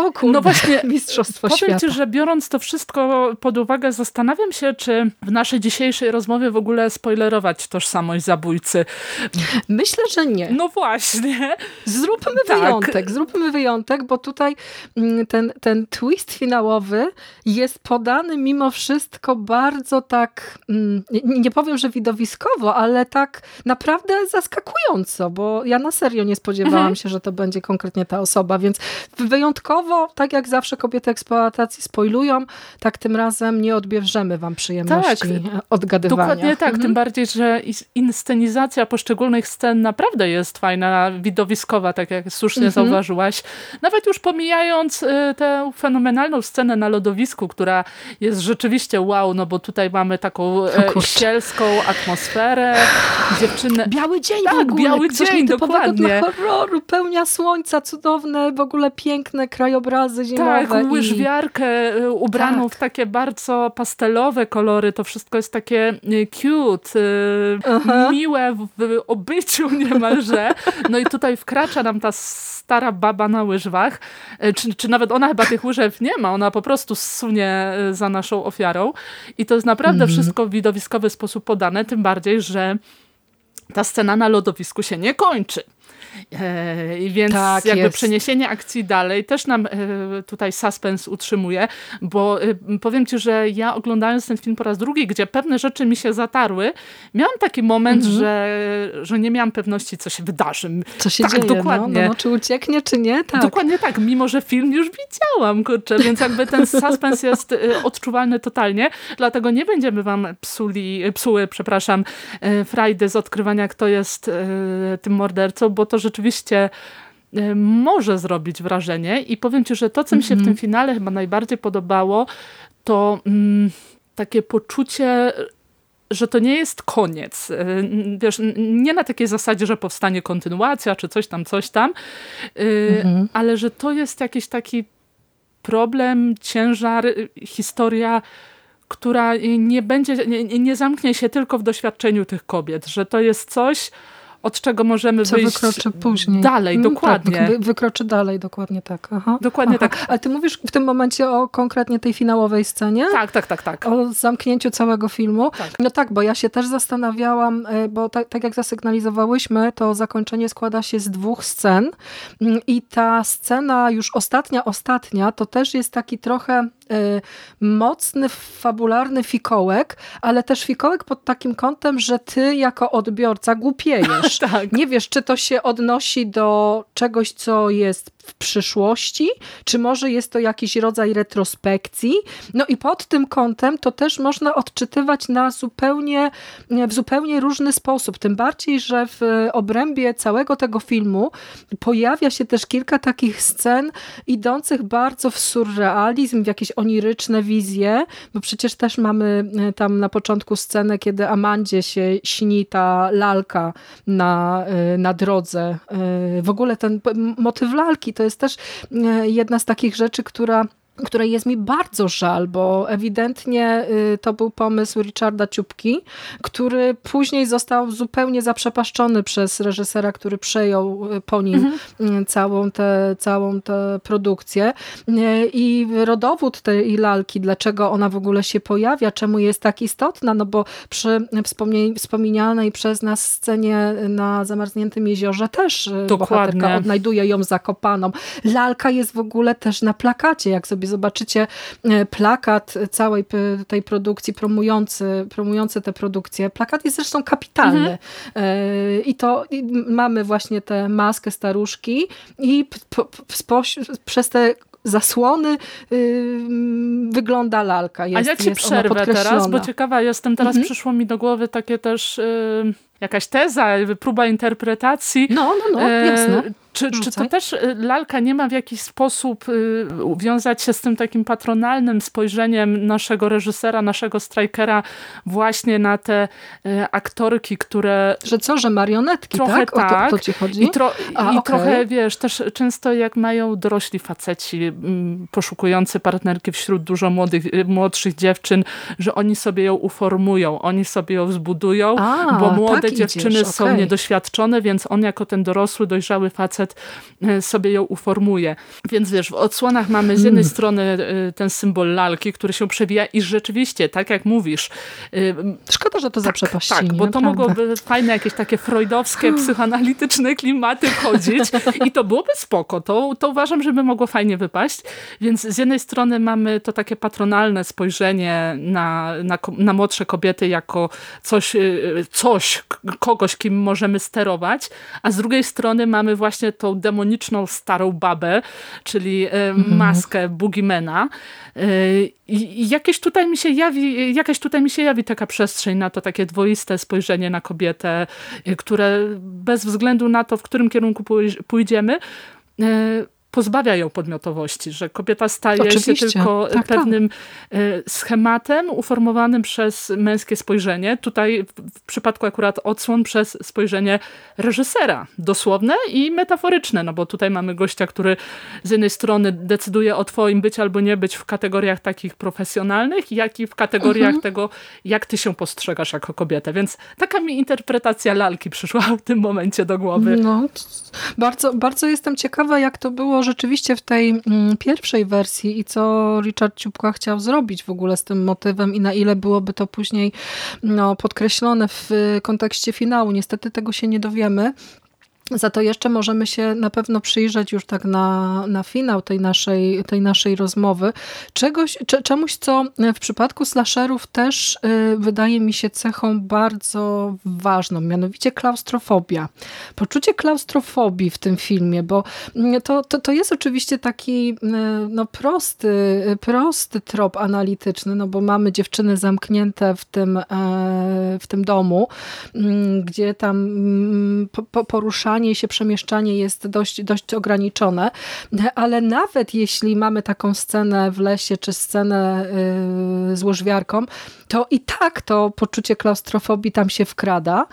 S1: o kurde, no właśnie, mistrzostwo
S2: powiem
S1: świata.
S2: Ci, że biorąc to wszystko pod uwagę, zastanawiam się, czy w naszej dzisiejszej rozmowie w ogóle spoilerować tożsamość zabójcy.
S1: Myślę, że nie.
S2: No właśnie.
S1: Zróbmy tak. wyjątek, zróbmy wyjątek, bo tutaj mm, ten, ten twist finałowy jest podany mimo wszystko bardzo tak, mm, nie powiem, że widowiskowo, ale tak naprawdę zaskakująco, bo ja na serio nie spodziewałam mhm. się, że to będzie konkretnie ta osoba, więc wyjątkowo, tak jak zawsze kobiety eksploatacji spoilują, tak tym razem nie odbierzemy wam przyjemności tak, odgadywania.
S2: Dokładnie tak, mhm. tym bardziej, że inscenizacja poszczególnych scen naprawdę jest fajna, widowiskowa, tak jak słusznie mhm. zauważyłaś. Nawet już pomijając y, tę fenomenalną scenę na lodowisku, która jest rzeczywiście wow, no bo tutaj mamy taką e, sielską atmosferę, dziewczynę...
S1: Biały dzień
S2: tak,
S1: w ogóle,
S2: biały dzień, dokładnie.
S1: Dla horroru, pełnia słońca, cudowne, w ogóle piękne krajobrazy zimowe.
S2: Tak, łyżwiarkę i... ubraną tak. w takie bardzo pastelowe kolory, to wszystko jest takie y, cute, uh miłe w obyciu niemalże. No i tutaj wkracza nam ta stara baba na łyżwach, y, czy, czy nawet ona chyba tych łyżew nie ma, ona po prostu sunie za naszą ofiarą i to jest naprawdę -hmm. wszystko w widowiskowy sposób podane, tym bardziej, że ta scena na lodowisku się nie kończy. E, więc tak, jakby jest. przeniesienie akcji dalej też nam e, tutaj suspens utrzymuje, bo e, powiem ci, że ja oglądając ten film po raz drugi, gdzie pewne rzeczy mi się zatarły, miałam taki moment, mhm. że, że nie miałam pewności, co się wydarzy.
S1: Co się tak, dzieje, no, dokładnie. No, no, czy ucieknie, czy nie? Tak.
S2: Dokładnie tak, mimo że film już widziałam, kurczę, więc jakby ten suspens jest odczuwalny totalnie, dlatego nie będziemy wam psuli, psuły, przepraszam, frajdy z odkrywania, kto jest tym mordercą, bo to rzeczywiście e, może zrobić wrażenie i powiem Ci, że to, co mi się w tym mhm. finale chyba najbardziej podobało, to mm, takie poczucie, że to nie jest koniec. E, wiesz, nie na takiej zasadzie, że powstanie kontynuacja, czy coś tam, coś tam, e, mhm. ale że to jest jakiś taki problem, ciężar, historia, która nie będzie, nie, nie zamknie się tylko w doświadczeniu tych kobiet, że to jest coś, od czego możemy
S1: Co
S2: wyjść
S1: wykroczy później.
S2: dalej, mm, dokładnie.
S1: Tak, wy, wykroczy dalej, dokładnie tak. Aha,
S2: dokładnie
S1: aha.
S2: tak.
S1: Ale ty mówisz w tym momencie o konkretnie tej finałowej scenie?
S2: Tak, tak, tak. tak.
S1: O zamknięciu całego filmu? Tak. No tak, bo ja się też zastanawiałam, e, bo tak, tak jak zasygnalizowałyśmy, to zakończenie składa się z dwóch scen mm, i ta scena już ostatnia, ostatnia, to też jest taki trochę mocny, fabularny fikołek, ale też fikołek pod takim kątem, że ty jako odbiorca głupiejesz.
S2: tak.
S1: Nie wiesz, czy to się odnosi do czegoś, co jest w przyszłości, czy może jest to jakiś rodzaj retrospekcji. No i pod tym kątem to też można odczytywać na zupełnie, w zupełnie różny sposób. Tym bardziej, że w obrębie całego tego filmu pojawia się też kilka takich scen idących bardzo w surrealizm, w jakieś oniryczne wizje, bo przecież też mamy e, tam na początku scenę, kiedy Amandzie się śni ta lalka na, e, na drodze. E, w ogóle ten motyw lalki to jest też jedna z takich rzeczy, która której jest mi bardzo żal, bo ewidentnie y, to był pomysł Richarda Ciupki, który później został zupełnie zaprzepaszczony przez reżysera, który przejął y, po nim mhm. Y, całą, tę całą tę produkcję. I rodowód tej lalki, dlaczego ona w ogóle się pojawia, czemu jest tak istotna, no bo przy wspomnianej przez nas scenie na zamarzniętym jeziorze też Dokładnie. bohaterka odnajduje ją zakopaną. Lalka jest w ogóle też na plakacie, jak sobie zobaczycie e, plakat całej tej produkcji promujący, promujący tę produkcję. Plakat jest zresztą kapitalny. Mhm. I to i mamy właśnie tę maskę staruszki i przez te zasłony yy, wygląda lalka. Jest,
S2: A ja ci przerwę teraz, bo ciekawa jestem, teraz mhm. przyszło mi do głowy takie też... Yy jakaś teza, próba interpretacji.
S1: No, no, no, jasne.
S2: Czy, czy to też y, lalka nie ma w jakiś sposób y, wiązać się z tym takim patronalnym spojrzeniem naszego reżysera, naszego strajkera właśnie na te y, aktorki, które...
S1: Że co, że marionetki,
S2: trochę
S1: tak? O to, to ci chodzi?
S2: I, tro, A, i okay. trochę, wiesz, też często jak mają dorośli faceci mm, poszukujący partnerki wśród dużo młodych, młodszych dziewczyn, że oni sobie ją uformują, oni sobie ją zbudują, A, bo młode tak dziewczyny idziesz, są okay. niedoświadczone, więc on jako ten dorosły, dojrzały facet e, sobie ją uformuje. Więc wiesz, w odsłonach mamy z jednej hmm. strony e, ten symbol lalki, który się przewija i rzeczywiście, tak jak mówisz. E,
S1: Szkoda, że to tak,
S2: zaprzepaścili. Tak, bo to mogłoby fajne jakieś takie freudowskie, psychoanalityczne klimaty wchodzić i to byłoby spoko. To, to uważam, żeby mogło fajnie wypaść. Więc z jednej strony mamy to takie patronalne spojrzenie na, na, na młodsze kobiety jako coś, coś, kogoś, kim możemy sterować, a z drugiej strony mamy właśnie tą demoniczną starą babę, czyli mm. maskę Boogiemana. E, I jakieś tutaj mi się jawi, jakaś tutaj mi się jawi taka przestrzeń na to takie dwoiste spojrzenie na kobietę, e, które bez względu na to, w którym kierunku pójdziemy, pozbawia ją podmiotowości, że kobieta staje Oczywiście. się tylko tak, tak. pewnym tak. schematem uformowanym przez męskie spojrzenie. Tutaj w przypadku akurat odsłon przez spojrzenie reżysera. Dosłowne i metaforyczne, no bo tutaj mamy gościa, który z jednej strony decyduje o twoim być albo nie być w kategoriach takich profesjonalnych, jak i w kategoriach mhm. tego, jak ty się postrzegasz jako kobietę. Więc taka mi interpretacja lalki przyszła w tym momencie do głowy.
S1: No, bardzo, bardzo jestem ciekawa, jak to było rzeczywiście w tej mm, pierwszej wersji i co Richard Ciupka chciał zrobić w ogóle z tym motywem i na ile byłoby to później no, podkreślone w kontekście finału. Niestety tego się nie dowiemy. Za to jeszcze możemy się na pewno przyjrzeć już tak na, na finał tej naszej, tej naszej rozmowy. Czegoś, czemuś, co w przypadku slasherów też y, wydaje mi się cechą bardzo ważną, mianowicie klaustrofobia. Poczucie klaustrofobii w tym filmie, bo mm, to, to, to jest oczywiście taki y, no, prosty, prosty trop analityczny, no bo mamy dziewczyny zamknięte w tym, e, w tym domu, mm, gdzie tam mm, poruszanie poruszanie się, przemieszczanie jest dość, dość ograniczone, ale nawet jeśli mamy taką scenę w lesie, czy scenę yy, z łożwiarką, to i tak to poczucie klaustrofobii tam się wkrada,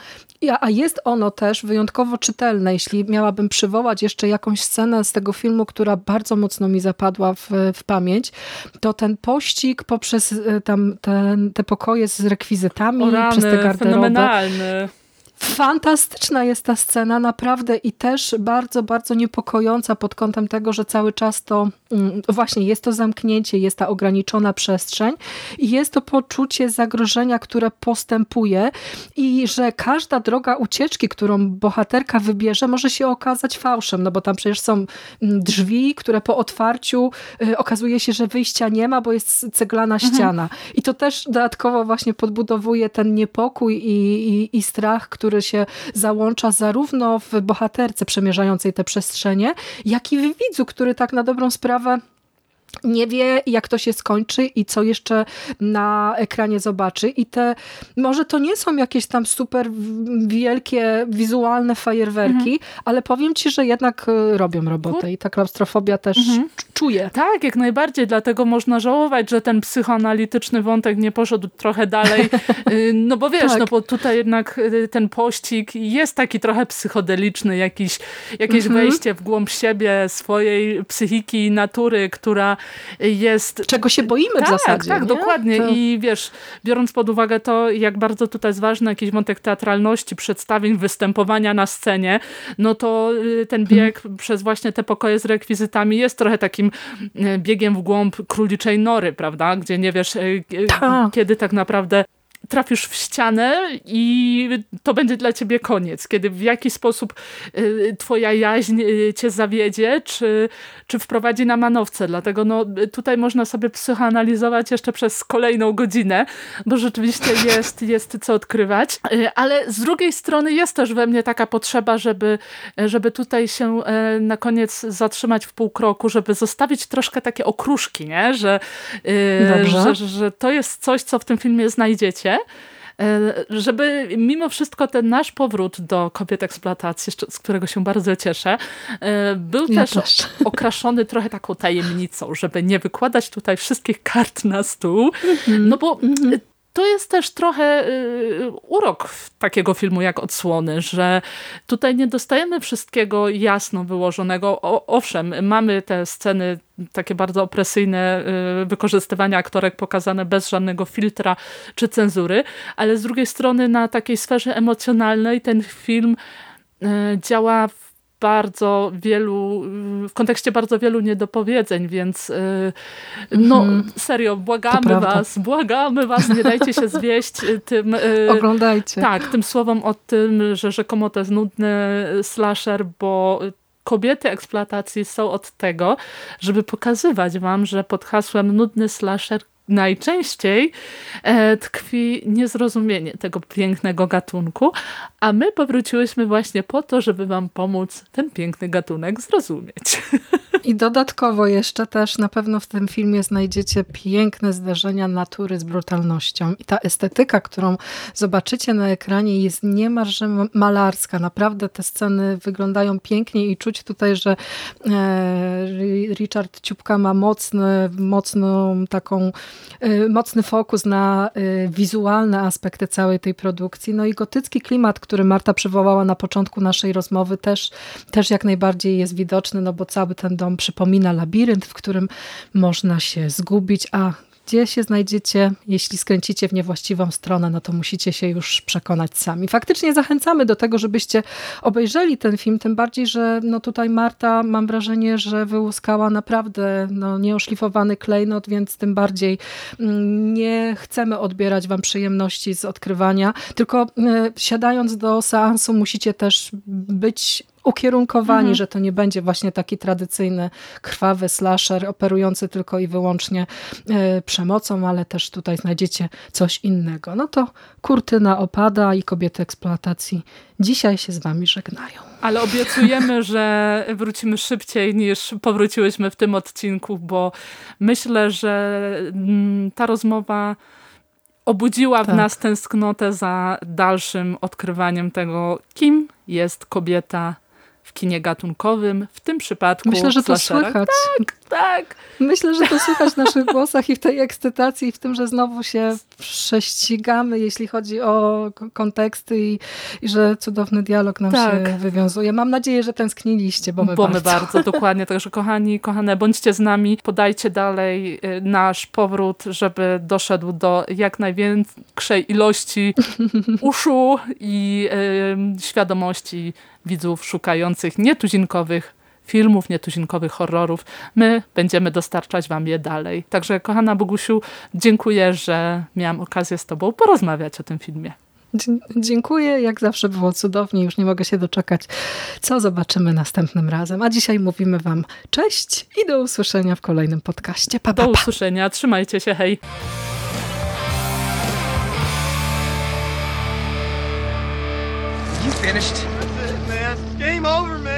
S1: a jest ono też wyjątkowo czytelne. Jeśli miałabym przywołać jeszcze jakąś scenę z tego filmu, która bardzo mocno mi zapadła w, w pamięć, to ten pościg poprzez y, tam ten, te pokoje z rekwizytami, przez te garderoby.
S2: Fenomenalny
S1: Fantastyczna jest ta scena, naprawdę i też bardzo, bardzo niepokojąca pod kątem tego, że cały czas to mm, właśnie jest to zamknięcie, jest ta ograniczona przestrzeń i jest to poczucie zagrożenia, które postępuje i że każda droga ucieczki, którą bohaterka wybierze, może się okazać fałszem, no bo tam przecież są mm, drzwi, które po otwarciu y, okazuje się, że wyjścia nie ma, bo jest ceglana mhm. ściana. I to też dodatkowo właśnie podbudowuje ten niepokój i, i, i strach, który który się załącza zarówno w bohaterce przemierzającej te przestrzenie, jak i w widzu, który tak na dobrą sprawę nie wie, jak to się skończy i co jeszcze na ekranie zobaczy. I te, może to nie są jakieś tam super wielkie, wizualne fajerwerki, mhm. ale powiem ci, że jednak y, robią robotę i ta klaustrofobia też mhm. czuje.
S2: Tak, jak najbardziej, dlatego można żałować, że ten psychoanalityczny wątek nie poszedł trochę dalej, y, no bo wiesz, tak. no bo tutaj jednak y, ten pościg jest taki trochę psychodeliczny, jakiś, jakieś mhm. wejście w głąb siebie, swojej psychiki, natury, która jest...
S1: Czego się boimy
S2: tak,
S1: w zasadzie.
S2: Tak, nie? dokładnie. To... I wiesz, biorąc pod uwagę to, jak bardzo tutaj jest ważny jakiś wątek teatralności, przedstawień, występowania na scenie, no to y, ten bieg hmm. przez właśnie te pokoje z rekwizytami jest trochę takim y, biegiem w głąb króliczej nory, prawda? Gdzie nie wiesz, y, tak. kiedy tak naprawdę trafisz w ścianę i to będzie dla ciebie koniec. Kiedy w jaki sposób y, twoja jaźń y, cię zawiedzie, czy, czy wprowadzi na manowce. Dlatego no, tutaj można sobie psychoanalizować jeszcze przez kolejną godzinę, bo rzeczywiście jest, jest co odkrywać. Y, ale z drugiej strony jest też we mnie taka potrzeba, żeby, żeby tutaj się na koniec zatrzymać w pół kroku, żeby zostawić troszkę takie okruszki, nie? Że, że, że to jest coś, co w tym filmie znajdziecie E, żeby mimo wszystko ten nasz powrót do kobiet eksploatacji, z którego się bardzo cieszę, e, był ja też, też, okraszony trochę taką tajemnicą, żeby nie wykładać tutaj wszystkich kart na stół, -hmm. no bo -hmm to jest też trochę y, urok takiego filmu jak Odsłony, że tutaj nie dostajemy wszystkiego jasno wyłożonego. O, owszem, mamy te sceny takie bardzo opresyjne y, wykorzystywania aktorek pokazane bez żadnego filtra czy cenzury, ale z drugiej strony na takiej sferze emocjonalnej ten film y, działa w bardzo wielu, w kontekście bardzo wielu niedopowiedzeń, więc y, no hmm. serio, błagamy was, błagamy was, nie dajcie się zwieść y, tym...
S1: Y, Oglądajcie.
S2: Tak, tym słowom o tym, że rzekomo to jest nudny slasher, bo kobiety eksploatacji są od tego, żeby pokazywać wam, że pod hasłem nudny slasher najczęściej e, tkwi niezrozumienie tego pięknego gatunku, a my powróciłyśmy właśnie po to, żeby wam pomóc ten piękny gatunek zrozumieć.
S1: I dodatkowo jeszcze też na pewno w tym filmie znajdziecie piękne zdarzenia natury z brutalnością. I ta estetyka, którą zobaczycie na ekranie jest niemalże malarska. Naprawdę te sceny wyglądają pięknie i czuć tutaj, że e, Richard Ciupka ma mocny, mocną taką mocny fokus na y, wizualne aspekty całej tej produkcji. No i gotycki klimat, który Marta przywołała na początku naszej rozmowy też, też jak najbardziej jest widoczny, no bo cały ten dom przypomina labirynt, w którym można się zgubić, a gdzie się znajdziecie, jeśli skręcicie w niewłaściwą stronę, no to musicie się już przekonać sami. Faktycznie zachęcamy do tego, żebyście obejrzeli ten film, tym bardziej, że no tutaj Marta, mam wrażenie, że wyłuskała naprawdę no, nieoszlifowany klejnot, więc tym bardziej mm, nie chcemy odbierać wam przyjemności z odkrywania, tylko y, siadając do seansu musicie też być ukierunkowani, mhm. że to nie będzie właśnie taki tradycyjny, krwawy slasher operujący tylko i wyłącznie y, przemocą, ale też tutaj znajdziecie coś innego. No to kurtyna opada i kobiety eksploatacji dzisiaj się z wami żegnają.
S2: Ale obiecujemy, że wrócimy szybciej niż powróciłyśmy w tym odcinku, bo myślę, że mm, ta rozmowa obudziła tak. w nas tęsknotę za dalszym odkrywaniem tego, kim jest kobieta w kinie gatunkowym, w tym przypadku
S1: Myślę, że to słychać.
S2: Tak, Tak.
S1: Myślę, że to słychać w naszych głosach i w tej ekscytacji, i w tym, że znowu się prześcigamy, jeśli chodzi o konteksty i, i że cudowny dialog nam
S2: Tak.
S1: się wywiązuje. Mam nadzieję, że tęskniliście, bo my
S2: Bo
S1: bardzo.
S2: my bardzo, dokładnie. Także kochani, kochane, bądźcie z nami, podajcie dalej y, nasz powrót, żeby doszedł do jak największej ilości uszu i y, świadomości widzów szukających nietuzinkowych filmów, nietuzinkowych horrorów. My będziemy dostarczać wam je dalej. Także kochana Bogusiu, dziękuję, że miałam okazję z tobą porozmawiać o tym filmie.
S1: Dzie- Dziękuję, jak zawsze było cudownie, już nie mogę się doczekać, co zobaczymy następnym razem. A dzisiaj mówimy wam cześć i do usłyszenia w kolejnym podcaście. Pa, pa,
S2: Do
S1: pa.
S2: usłyszenia, trzymajcie się, hej!
S3: You finished?
S4: That's it, man. Game over, man.